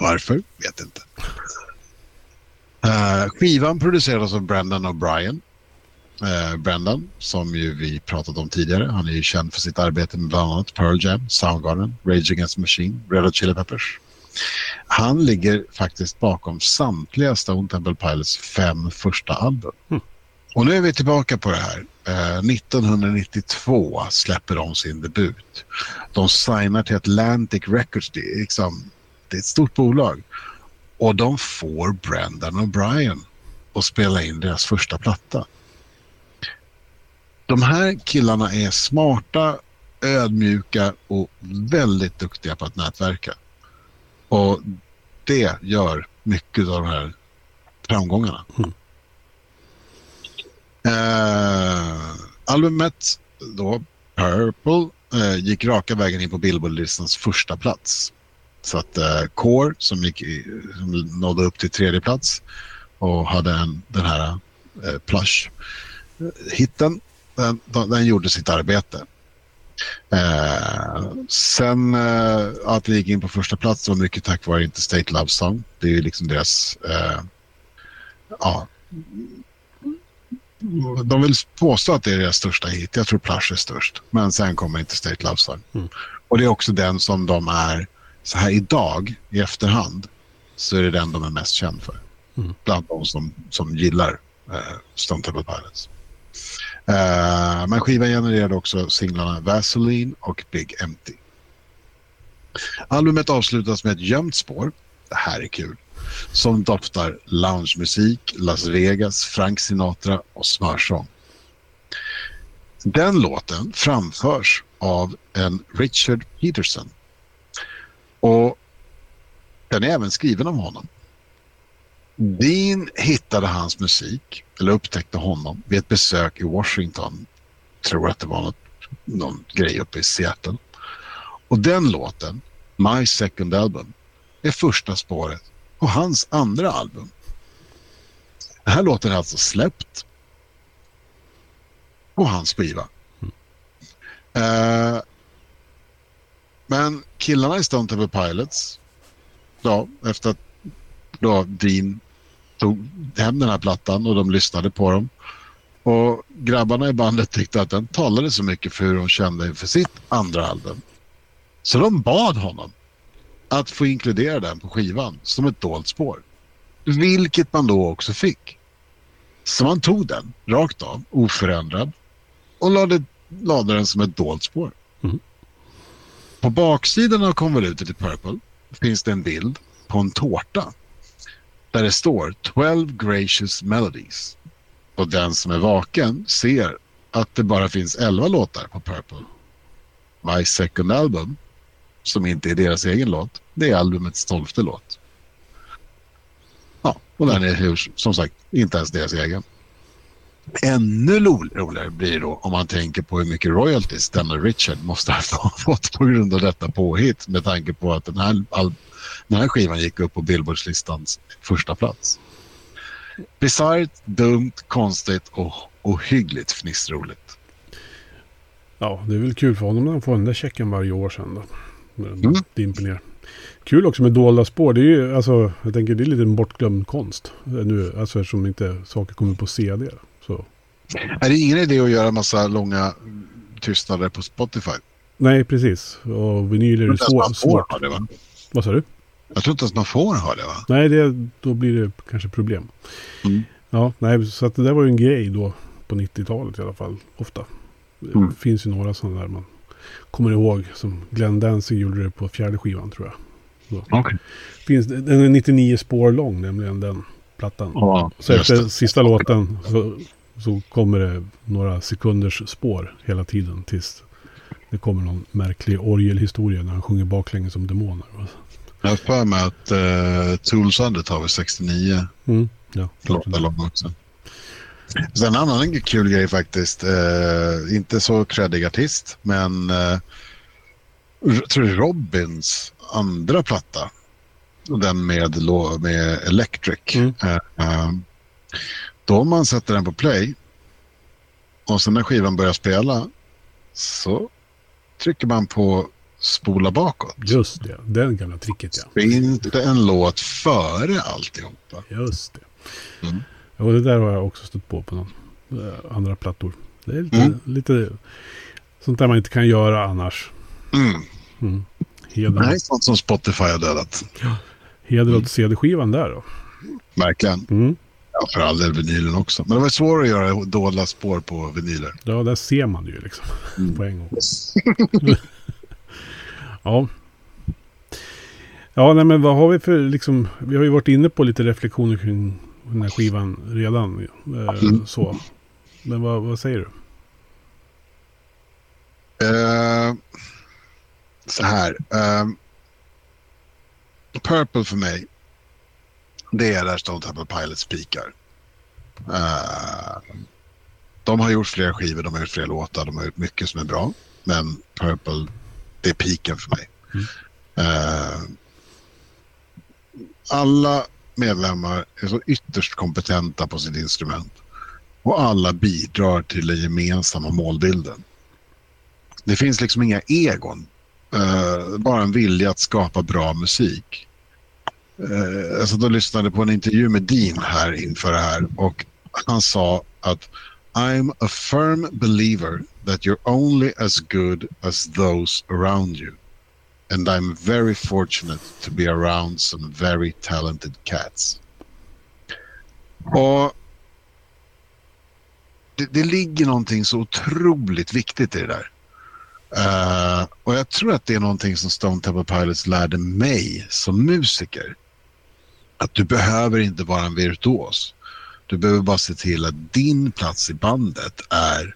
Varför? Vet inte. Uh, skivan producerades av Brendan O'Brien. Uh, Brendan, som ju vi pratat om tidigare. Han är ju känd för sitt arbete med bland annat Pearl Jam, Soundgarden, Rage Against the Machine, Red Hot Chili Peppers. Han ligger faktiskt bakom samtliga Stone Temple Pilots fem första album. Mm. Och nu är vi tillbaka på det här. Uh, 1992 släpper de sin debut. De signar till Atlantic Records. Det är, liksom, det är ett stort bolag. Och de får Brendan och Brian att spela in deras första platta. De här killarna är smarta, ödmjuka och väldigt duktiga på att nätverka. Och det gör mycket av de här framgångarna. Mm. Uh, albumet, då, Purple, uh, gick raka vägen in på Billboard-listans första plats. Så att uh, Core som, gick i, som nådde upp till tredje plats och hade en, den här uh, Plush-hitten, den, den, gjorde sitt arbete. Uh, sen uh, att det gick in på första plats var mycket tack vare Interstate Love Song. Det är ju liksom deras... Uh, ja, de vill påstå att det är deras största hit. Jag tror Plush är störst. Men sen kommer Interstate Love Song. Mm. Och det är också den som de är så här idag i efterhand så är det den de är mest känd för. Mm. Bland de som, som gillar uh, Stone Temple Pilots. Uh, men skivan genererade också singlarna Vaseline och Big Empty. Albumet avslutas med ett gömt spår. Det här är kul. Som doftar loungemusik, Las Vegas, Frank Sinatra och smörsång. Den låten framförs av en Richard Peterson och den är även skriven av honom. Dean hittade hans musik, eller upptäckte honom, vid ett besök i Washington. Jag Tror att det var något, någon grej uppe i Seattle. Och den låten, My Second Album, är första spåret på hans andra album. Den här låten är alltså släppt på hans skiva. Mm. Uh, men killarna i Stone Temple Pilots, ja, efter att då Dean tog hem den här plattan och de lyssnade på dem. Och grabbarna i bandet tyckte att den talade så mycket för hur de kände inför sitt andra album. Så de bad honom att få inkludera den på skivan som ett dolt spår. Vilket man då också fick. Så man tog den rakt av, oförändrad och lade, lade den som ett dolt spår.
Mm.
På baksidan av konvolutet i Purple finns det en bild på en tårta där det står 12 gracious melodies. Och den som är vaken ser att det bara finns 11 låtar på Purple. My second album, som inte är deras egen låt, det är albumets tolfte låt. Ja, och den är hur, som sagt inte ens deras egen. Ännu roligare blir det då om man tänker på hur mycket royalties denna Richard måste ha fått på grund av detta påhitt med tanke på att den här, den här skivan gick upp på Billboardslistans första plats. Bisarrt, dumt, konstigt och ohyggligt fnissroligt.
Ja, det är väl kul för honom när han får den där checken varje år sen då.
Mm.
dimper ner. Kul också med dolda spår. Det är ju, alltså, jag tänker det är lite en bortglömd konst. Nu, alltså eftersom inte saker kommer på CD. Så.
Är det ingen idé att göra massa långa tystnader på Spotify?
Nej, precis. Och vinyl är svår, svårt.
ha det, va?
Vad sa du?
Jag tror inte ens man får ha det, va?
Nej, det, då blir det kanske problem.
Mm.
Ja, nej, så att det där var ju en grej då på 90-talet i alla fall. Ofta.
Mm.
Det finns ju några sådana där man kommer ihåg. Som Glenn Danzig gjorde det på fjärde skivan tror jag. Finns, det- den är 99 spår lång nämligen den plattan.
Ja,
Så efter sista låten så, så kommer det några sekunders spår hela tiden tills det kommer någon märklig orgelhistoria när han sjunger baklänges som demoner.
Jag har för mig att uh, Toolsundet har väl 69
Mm. Ja,
låtar också. Sen en annan kul grej faktiskt. eh, inte så creddig artist, men uh, tror Robins andra platta. Den med, med Electric.
Mm.
Eh, då om man sätter den på play och sen när skivan börjar spela så trycker man på spola bakåt.
Just det, den gamla tricket ja.
Det en låt före alltihopa?
Just det.
Mm.
Och det där har jag också stött på på någon, eh, andra plattor. Det är lite,
Mm.
lite sånt där man inte kan göra annars.
Mm.
Mm. Heder,
Nej, sånt som Spotify har dödat.
heder åt CD-skivan där då.
Verkligen.
Mm.
Ja, för all del vinylen också. Men det var svårt att göra dolda spår på vinyler.
Ja, där ser man det ju liksom
Mm.
på en gång. ja. Ja, nej men vad har vi för liksom, vi har ju varit inne på lite reflektioner kring den här skivan redan. Eh,
Mm.
Så. Men vad, vad säger du?
Eh, så här. eh, Purple för mig. Det är där Stone Temple Pilots pikar. Eh, de har gjort flera skivor, de har gjort flera låtar, de har gjort mycket som är bra. Men Purple, det är piken för mig.
Mm.
Eh, alla medlemmar är så ytterst kompetenta på sitt instrument. Och alla bidrar till den gemensamma målbilden. Det finns liksom inga egon. Eh, bara en vilja att skapa bra musik. Uh, alltså då lyssnade jag på en intervju med Dean här inför det här och han sa att I'm a firm believer that you're only as good as those around you. And I'm very fortunate to be around some very talented cats. Och det, det ligger någonting så otroligt viktigt i det där. Uh, och jag tror att det är någonting som Stone Temple Pilots lärde mig som musiker. Att du behöver inte vara en virtuos. Du behöver bara se till att din plats i bandet är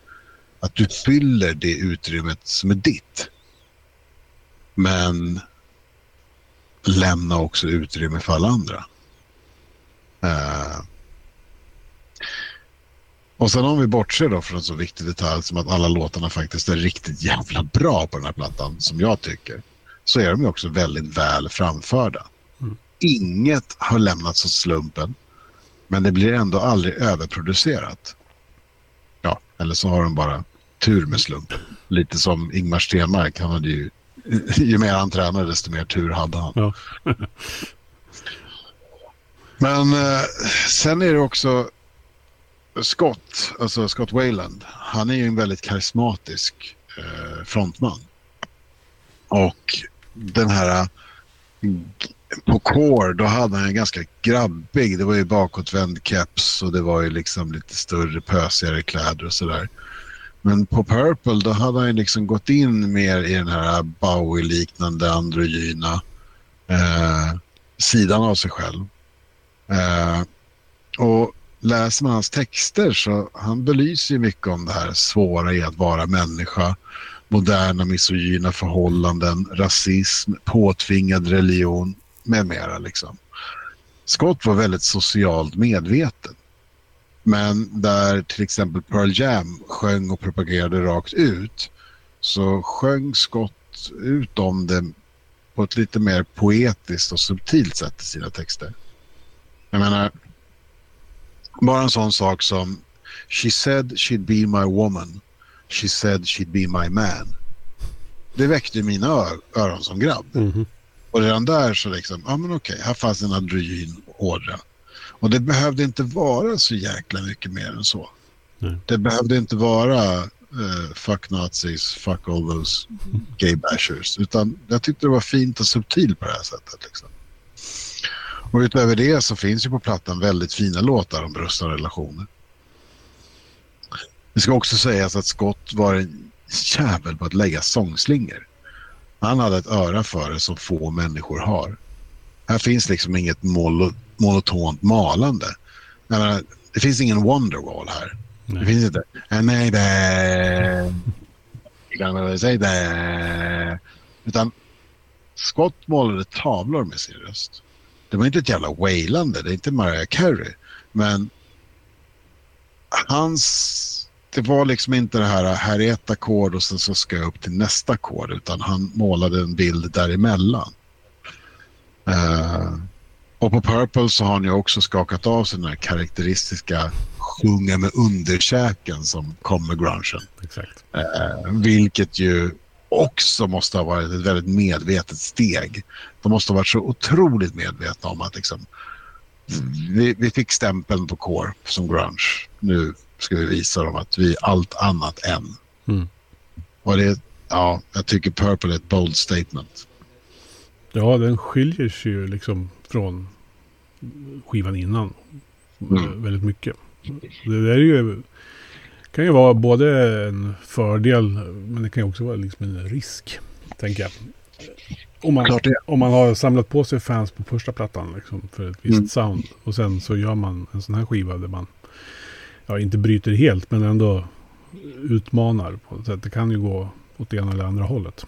att du fyller det utrymmet som är ditt. Men lämna också utrymme för alla andra. Eh, och sen om vi bortser då från en så viktig detalj som att alla låtarna faktiskt är riktigt jävla bra på den här plattan, som jag tycker, så är de ju också väldigt väl framförda.
Mm.
Inget har lämnats åt slumpen, men det blir ändå aldrig överproducerat. Ja, eller så har de bara tur med slumpen. Lite som Ingmar Stenmark, han hade ju, ju mer han tränade desto mer tur hade han.
Ja.
Men eh, sen är det också Scott, alltså Scott Wayland. Han är ju en väldigt karismatisk eh, frontman. Och den här, på Core då hade han en ganska grabbig, det var ju bakåtvänd keps och det var ju liksom lite större pösigare kläder och sådär. Men på Purple då hade han liksom gått in mer i den här Bowie-liknande androgyna eh, sidan av sig själv. Eh, och läser man hans texter så han belyser ju mycket om det här svåra i att vara människa, moderna misogyna förhållanden, rasism, påtvingad religion med mera. Liksom. Scott var väldigt socialt medveten. Men där till exempel Pearl Jam sjöng och propagerade rakt ut så sjöng Scott ut om det på ett lite mer poetiskt och subtilt sätt i sina texter. Jag menar, bara en sån sak som She said she'd be my woman. She said she'd be my man. Det väckte mina öron som grabb.
Mm.
Och redan där så liksom, ja men okej, här fanns en androgyn ådra. Och det behövde inte vara så jäkla mycket mer än så.
Nej.
Det behövde inte vara uh, fuck nazis, fuck all those gay bashers. Utan jag tyckte det var fint och subtilt på det här sättet. Liksom. Och utöver det så finns ju på plattan väldigt fina låtar om brustna relationer. Det ska också sägas att Scott var en jävel på att lägga sångslingor. Han hade ett öra för det som få människor har. Här finns liksom inget mono, monotont malande. Jag menar, det finns ingen Wonderwall här.
Nej.
Det finns inte... Nej, det... Jag kan väl säga det. Utan Scott målade tavlor med sin röst. Det var inte ett jävla wailande, det är inte Mariah Carey. Men hans... Det var liksom inte det här, här är ett ackord och sen så ska jag upp till nästa ackord. Utan han målade en bild däremellan. Uh, och på Purple så har han ju också skakat av sig den här karaktäristiska sjunga med underkäken som kom med grungen.
Exakt.
Eh, vilket ju också måste ha varit ett väldigt medvetet steg. De måste ha varit så otroligt medvetna om att liksom, vi, vi fick stämpeln på Core som grunge. Nu ska vi visa dem att vi är allt annat än.
Mm.
Och det, ja, jag tycker Purple är ett bold statement.
Ja, den skiljer sig ju liksom från skivan innan.
Mm.
eh, Väldigt mycket. Det är ju, kan ju vara både en fördel, men det kan ju också vara liksom en risk, tänker jag. Om man, om man har samlat på sig fans på första plattan liksom, för ett visst
Mm.
sound. Och sen så gör man en sån här skiva där man, ja inte bryter helt, men ändå utmanar på ett sätt. Det kan ju gå åt det ena eller andra hållet.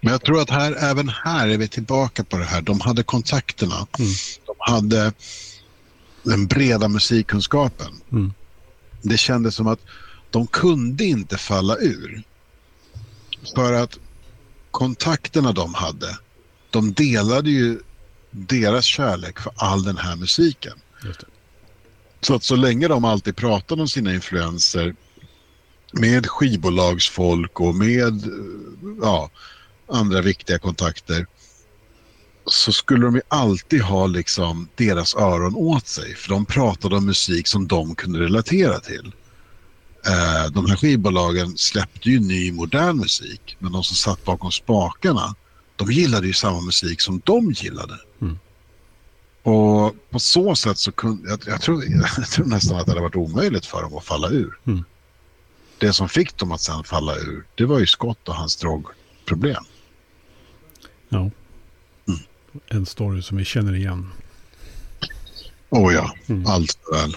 Men jag tror att här, även här är vi tillbaka på det här. De hade kontakterna.
Mm.
De hade den breda musikkunskapen.
Mm.
Det kändes som att de kunde inte falla ur. För att kontakterna de hade, de delade ju deras kärlek för all den här musiken. Så att så länge de alltid pratade om sina influenser med skivbolagsfolk och med eh, ja, andra viktiga kontakter så skulle de ju alltid ha liksom deras öron åt sig. För de pratade om musik som de kunde relatera till. Eh, de här skivbolagen släppte ju ny modern musik. Men de som satt bakom spakarna, de gillade ju samma musik som de gillade.
Mm.
Och på så sätt så kunde, jag, jag, tror, jag tror nästan att det hade varit omöjligt för dem att falla ur.
Mm.
Det som fick dem att sen falla ur, det var ju Scott och hans drogproblem.
Ja. En story som vi känner igen.
Oh ja,
Mm.
allt väl.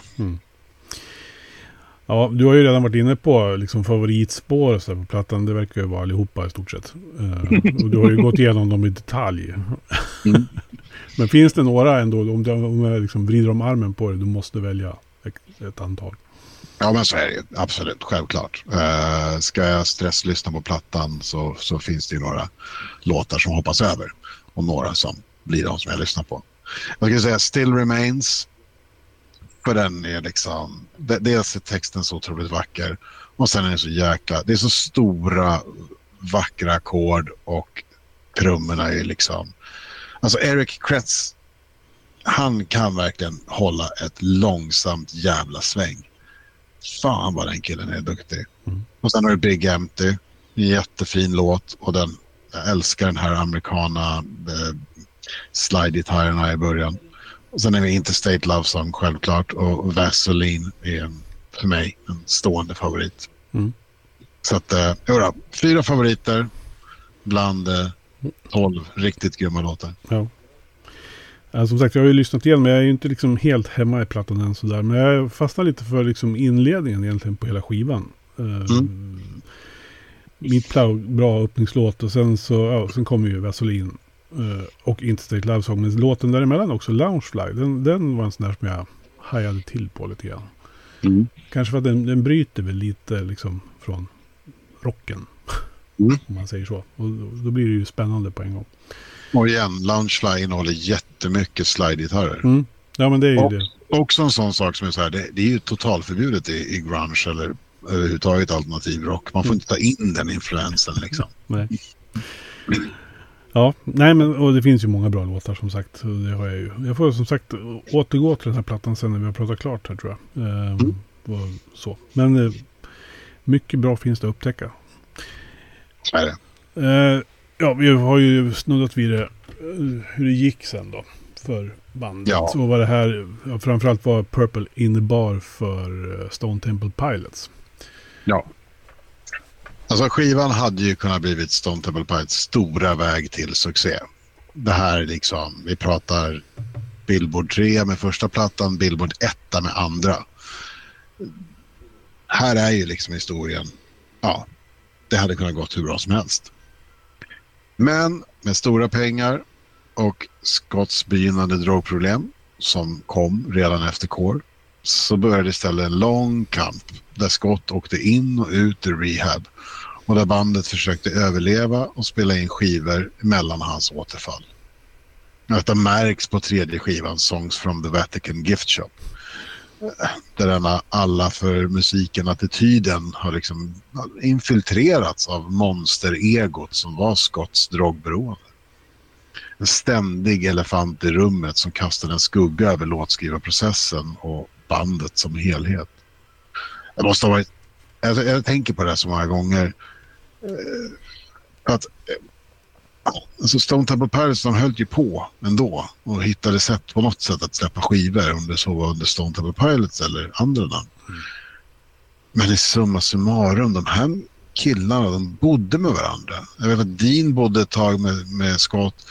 Ja, du har ju redan varit inne på liksom favoritspår så på plattan. Det verkar ju vara allihopa i stort sett. Eh, och du har ju gått igenom dem i detalj.
Mm.
Men finns det några ändå, om du om jag liksom vrider om armen på det, du måste välja ett, ett antal.
Ja, men så är det. Absolut, självklart. Uh, ska jag stresslyssna på plattan så, så finns det ju några låtar som hoppas över. Och några som blir de som jag lyssnar på. Jag skulle säga Still Remains. För den är liksom... de- Dels är texten så otroligt vacker. Och sen är den så jäkla... Det är så stora, vackra ackord och trummorna är liksom... Alltså Eric Kretz, han kan verkligen hålla ett långsamt jävla sväng. Fan vad den killen är duktig.
Mm.
Och sen har du Big Empty. Jättefin låt och den, jag älskar den här amerikana eh, slide-gitarrerna i början. Och sen är det Interstate Love Song självklart och Vaseline är en, för mig en stående favorit.
Mm.
Så att, eh, fyra favoriter bland eh, tolv riktigt grymma låtar.
Ja. Ja, som sagt, jag har ju lyssnat igen, men jag är ju inte liksom helt hemma i plattan än sådär. Men jag fastnar lite för liksom inledningen egentligen på hela skivan. Mm. Mitt bra öppningslåt och sen så, ja, sen kommer ju Vaseline och Interstate Love Song. Men låten däremellan också, Loungefly, den, den var en sån där som jag hajade till på lite grann.
Mm.
Kanske för att den, den bryter väl lite liksom från rocken.
Mm.
Om man säger så. Och då blir det ju spännande på en gång.
Och igen, Loungefly innehåller jättemycket slide-gitarrer.
Mm. Ja, men det är ju
Och-
det.
Också en sån sak som är så här, det, det är ju totalförbjudet i, i grunge eller överhuvudtaget alternativ rock. Man får inte ta in den influensen liksom.
Nej. Ja, nej men och det finns ju många bra låtar som sagt. Det har jag ju. Jag får som sagt återgå till den här plattan sen när vi har pratat klart här tror jag. Ehm,
Mm.
och så. Men eh, mycket bra finns det att upptäcka.
Så är det.
Eh, ja, vi har ju snuddat vid det. eh, hur det gick sen då. För bandet.
Ja.
Och vad det här, framförallt vad Purple innebar för eh, Stone Temple Pilots.
Ja. Alltså skivan hade ju kunnat blivit Stone Temple Pilots stora väg till succé. Det här liksom, vi pratar Billboard 3 med första plattan, Billboard 1 med andra. Här är ju liksom historien, ja, det hade kunnat gått hur bra som helst. Men med stora pengar och Scotts begynnande drogproblem som kom redan efter Core så började istället en lång kamp där Scott åkte in och ut ur rehab och där bandet försökte överleva och spela in skivor mellan hans återfall. Detta märks på tredje skivan Songs from the Vatican Gift Shop. Där denna alla för musiken-attityden har liksom infiltrerats av monster-egot som var Scotts drogberoende. En ständig elefant i rummet som kastade en skugga över låtskrivarprocessen och bandet som helhet. Det måste ha varit... Jag, jag tänker på det här så många gånger. Eh, att eh, alltså Stone Temple Pilots de höll ju på ändå och hittade sätt på något sätt att släppa skivor om det så var under Stone Temple Pilots eller andra namn. Men i summa summarum, de här killarna de bodde med varandra. Jag vet att Dean bodde ett tag med, med Scott.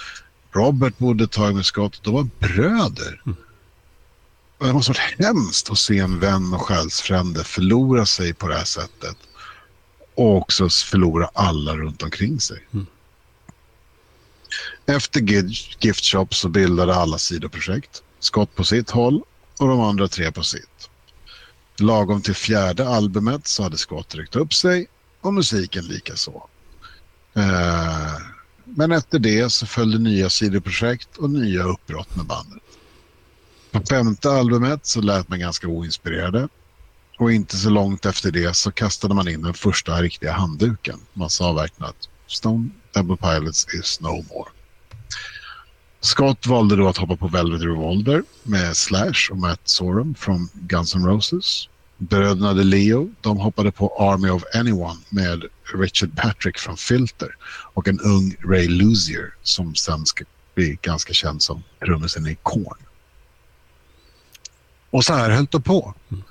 Robert bodde ett tag med Scott. De var bröder. Mm. det måste ha varit hemskt att se en vän och själsfrände förlora sig på det här sättet. Och också förlora alla runt omkring sig.
Mm.
Efter Gift Shop så bildade alla sidoprojekt. Scott på sitt håll och de andra tre på sitt. Lagom till fjärde albumet så hade Scott ryckt upp sig och musiken lika så. Eh, men efter det så följde nya sidoprojekt och nya uppbrott med bandet. På femte albumet så lät man ganska oinspirerade. Och inte så långt efter det så kastade man in den första riktiga handduken. Man sa verkligen att Stone Temple Pilots is no more. Scott valde då att hoppa på Velvet Revolver med Slash och Matt Sorum från Guns N' Roses. Bröderna DeLeo, de hoppade på Army of Anyone med Richard Patrick från Filter och en ung Ray Luzier som sen ska bli ganska känd som trummisen i Korn. Och så här höll det på. Mm.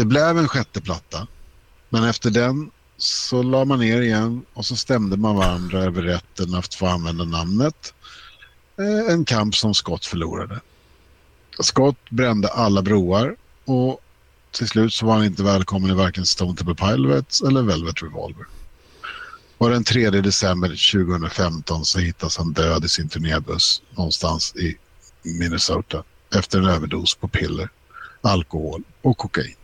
Det blev en sjätte platta, men efter den så la man ner igen och så stämde man varandra över rätten att få använda namnet. Eh, en kamp som Scott förlorade. Scott brände alla broar och till slut så var han inte välkommen i varken Stone Temple Pilots eller Velvet Revolver. Och den 3 december 2015 så hittas han död i sin turnébuss någonstans i Minnesota efter en överdos på piller, alkohol och kokain.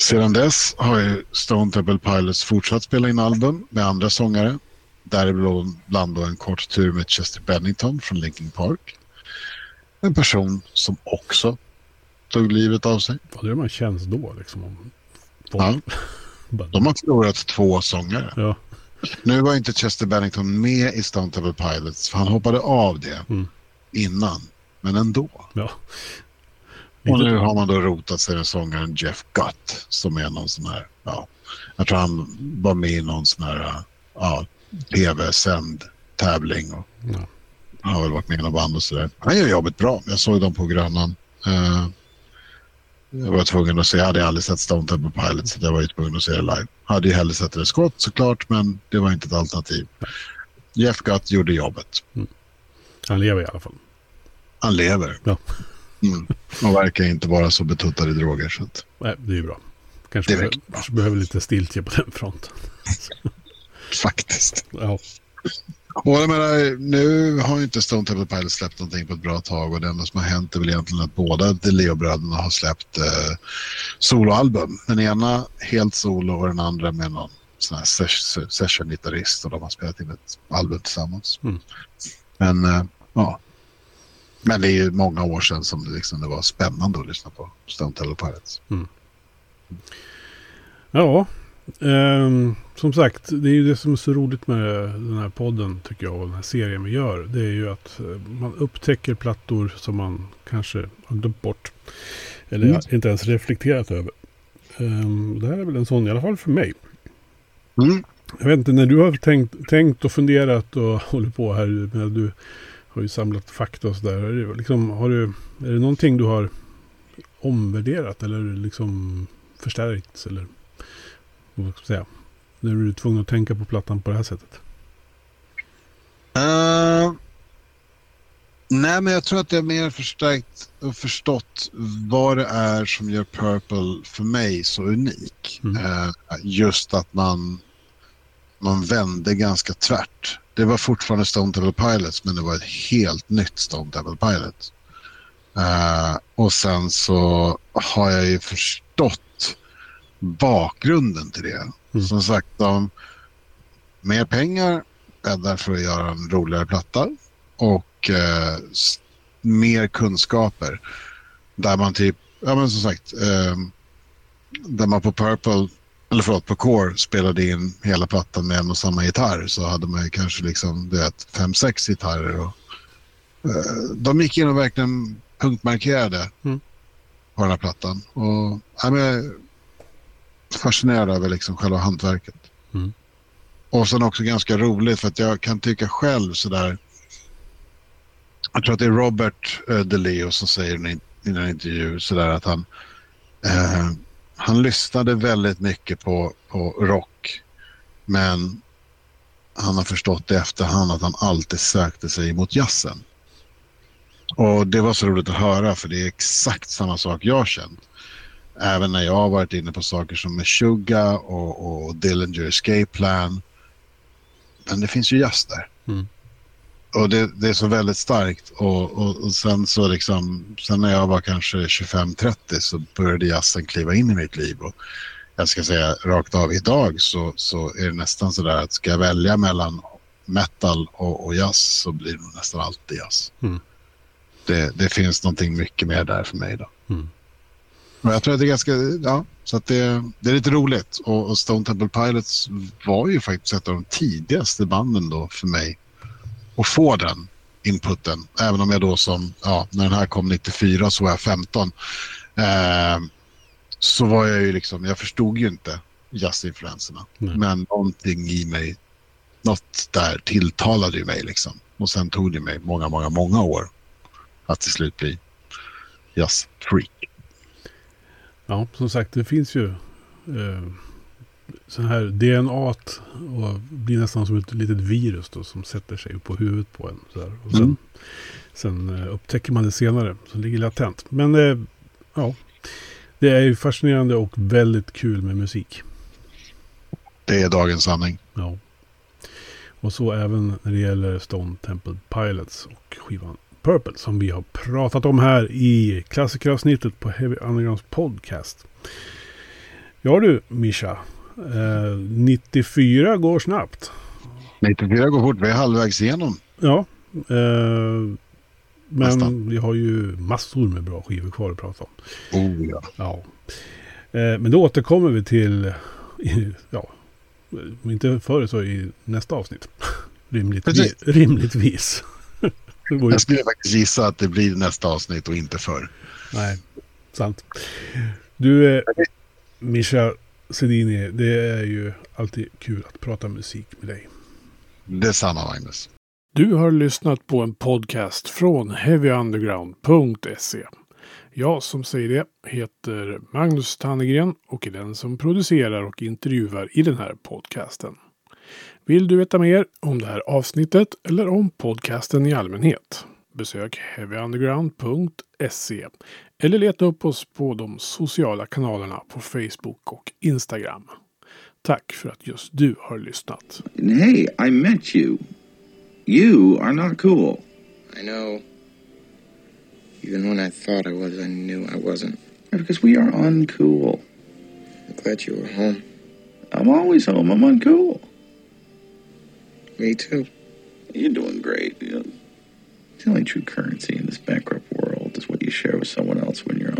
Sedan dess har ju Stone Temple Pilots fortsatt spela in album med andra sångare. Däribland då en kort tur med Chester Bennington från Linkin Park. En person som också tog livet av sig.
Vad det man känns då liksom. Om
Ja. De har förlorat två sångare.
ja.
Nu var inte Chester Bennington med i Stone Temple Pilots för han hoppade av det
Mm.
innan. Men ändå.
ja.
Och nu har man då rotat sig med sångaren Jeff Gutt som är någon sån här, ja, jag tror han var med i någon sån här, ja, tv-sänd tävling och
Ja.
har väl varit med i några band och sådär. Han gör jobbet bra. Jag såg dem på Grönan. Eh, jag var tvungen att se, jag hade aldrig sett Stone Temple Pilots så jag var ju tvungen att se det live. Hade ju hellre sett det skott såklart men det var inte ett alternativ. Jeff Gutt gjorde jobbet.
Han lever i alla fall.
Han lever.
Ja.
Mm. Och verkar inte vara så betuttad i droger. Så att,
Nej, det är ju bra. Kanske, behöver, kanske behöver lite stiltje på den fronten.
faktiskt.
Ja.
Och jag menar, nu har ju inte Stone Temple Pilots släppt någonting på ett bra tag och det enda som har hänt är väl egentligen att båda de Leo-bröderna har släppt eh, soloalbum. Den ena helt solo och den andra med någon sån här ses- session-gitarrist och de har spelat in ett album tillsammans.
Mm.
Men eh, ja, men det är ju många år sedan som det, liksom, det var spännande att lyssna på Stone Temple Pilots.
Ja, ehm, som sagt, det är ju det som är så roligt med den här podden tycker jag och den här serien vi gör. Det är ju att eh, man upptäcker plattor som man kanske har glömt bort. Eller
Mm.
inte ens reflekterat över. Ehm, det här är väl en sån, i alla fall för mig.
Mm.
Jag vet inte, när du har tänkt, tänkt och funderat och håller på här, med du har ju samlat fakta och sådär. Liksom, har du, är det någonting du har omvärderat eller liksom förstärkts eller vad ska säga? När du är tvungen att tänka på plattan på det här sättet.
Eh, nej, men jag tror att jag mer förstärkt och förstått vad det är som gör Purple för mig så unik.
Mm.
Eh, just att man, man vände ganska tvärt. Det var fortfarande Stone Temple Pilots, men det var ett helt nytt Stone Temple Pilots. Eh, och sen så har jag ju förstått bakgrunden till det.
Mm.
Som sagt, de, mer pengar bäddar för att göra en roligare platta och s- mer kunskaper. Där man typ, ja men som sagt, eh, där man på Purple, eller förlåt på Core spelade in hela plattan med en och samma gitarr så hade man ju kanske liksom, du vet, fem, sex gitarrer och eh, de gick in och verkligen punktmarkerade
Mm.
på den här plattan. Och ja, men, jag är fascinerad över liksom själva hantverket.
Mm.
Och sen också ganska roligt för att jag kan tycka själv sådär. Jag tror att det är Robert eh, DeLeo som säger i en, in- i en intervju sådär att han, eh, han lyssnade väldigt mycket på, på rock. Men han har förstått i efterhand att han alltid sökte sig mot jazzen. Och det var så roligt att höra för det är exakt samma sak jag har känt. Även när jag har varit inne på saker som Meshuggah och, och Dillinger Escape Plan. Men det finns ju jazz där.
Mm.
Och det, det är så väldigt starkt. Och, och, och sen så liksom, sen när jag var kanske 25-30 så började jazzen kliva in i mitt liv. Och jag ska säga rakt av idag så, så är det nästan så där att ska jag välja mellan metal och, och jazz så blir det nästan alltid jazz.
Mm.
Det, det finns någonting mycket mer där för mig då.
Mm.
Och jag tror att det är ganska, ja, så att det, det är lite roligt. Och, och Stone Temple Pilots var ju faktiskt ett av de tidigaste banden då för mig att få den inputen. Även om jag då som, ja, när den här kom 94 så var jag 15. Eh, så var jag ju liksom, jag förstod ju inte jazzinfluenserna.
Nej.
Men någonting i mig, något där tilltalade ju mig liksom. Och sen tog det mig många, många, många år att till slut bli jazzfreak.
Ja, som sagt, det finns ju eh, så här DNA och blir nästan som ett litet virus då, som sätter sig på huvudet på en. Så här. Och sen,
Mm.
sen eh, upptäcker man det senare, som ligger latent. Men eh, ja, det är ju fascinerande och väldigt kul med musik.
Det är dagens sanning.
Ja. Och så även när det gäller Stone Temple Pilots och skivan Purple som vi har pratat om här i klassikeravsnittet på Heavy Undergrounds podcast. Ja du Mischa, eh, 94 går snabbt.
94 går fort, vi är halvvägs igenom.
Ja, eh, men
Nästan.
vi har ju massor med bra skivor kvar att prata om.
Oh ja.
Ja. Eh, men då återkommer vi till, i- ja, om inte förr så i nästa avsnitt. Rimligtvis. Rimligtvis.
Jag skulle faktiskt gissa att det blir nästa avsnitt och inte förr.
nej, sant. Du, eh, Mischa Sedini, det är ju alltid kul att prata musik med dig.
Det är samma Magnus.
Du har lyssnat på en podcast från heavyunderground.se. Jag som säger det heter Magnus Tannegren och är den som producerar och intervjuar i den här podcasten. Vill du veta mer om det här avsnittet eller om podcasten i allmänhet? Besök heavyunderground.se eller leta upp oss på de sociala kanalerna på Facebook och Instagram. Tack för att just du har lyssnat.
Hey, I met you. You are not cool.
I know. Even when I thought I was, I knew I wasn't.
Because we are uncool.
I'm glad you were home.
I'm always home. I'm uncool.
Me too.
You're doing great. You know, the only true currency in this bankrupt world is what you share with someone else when you're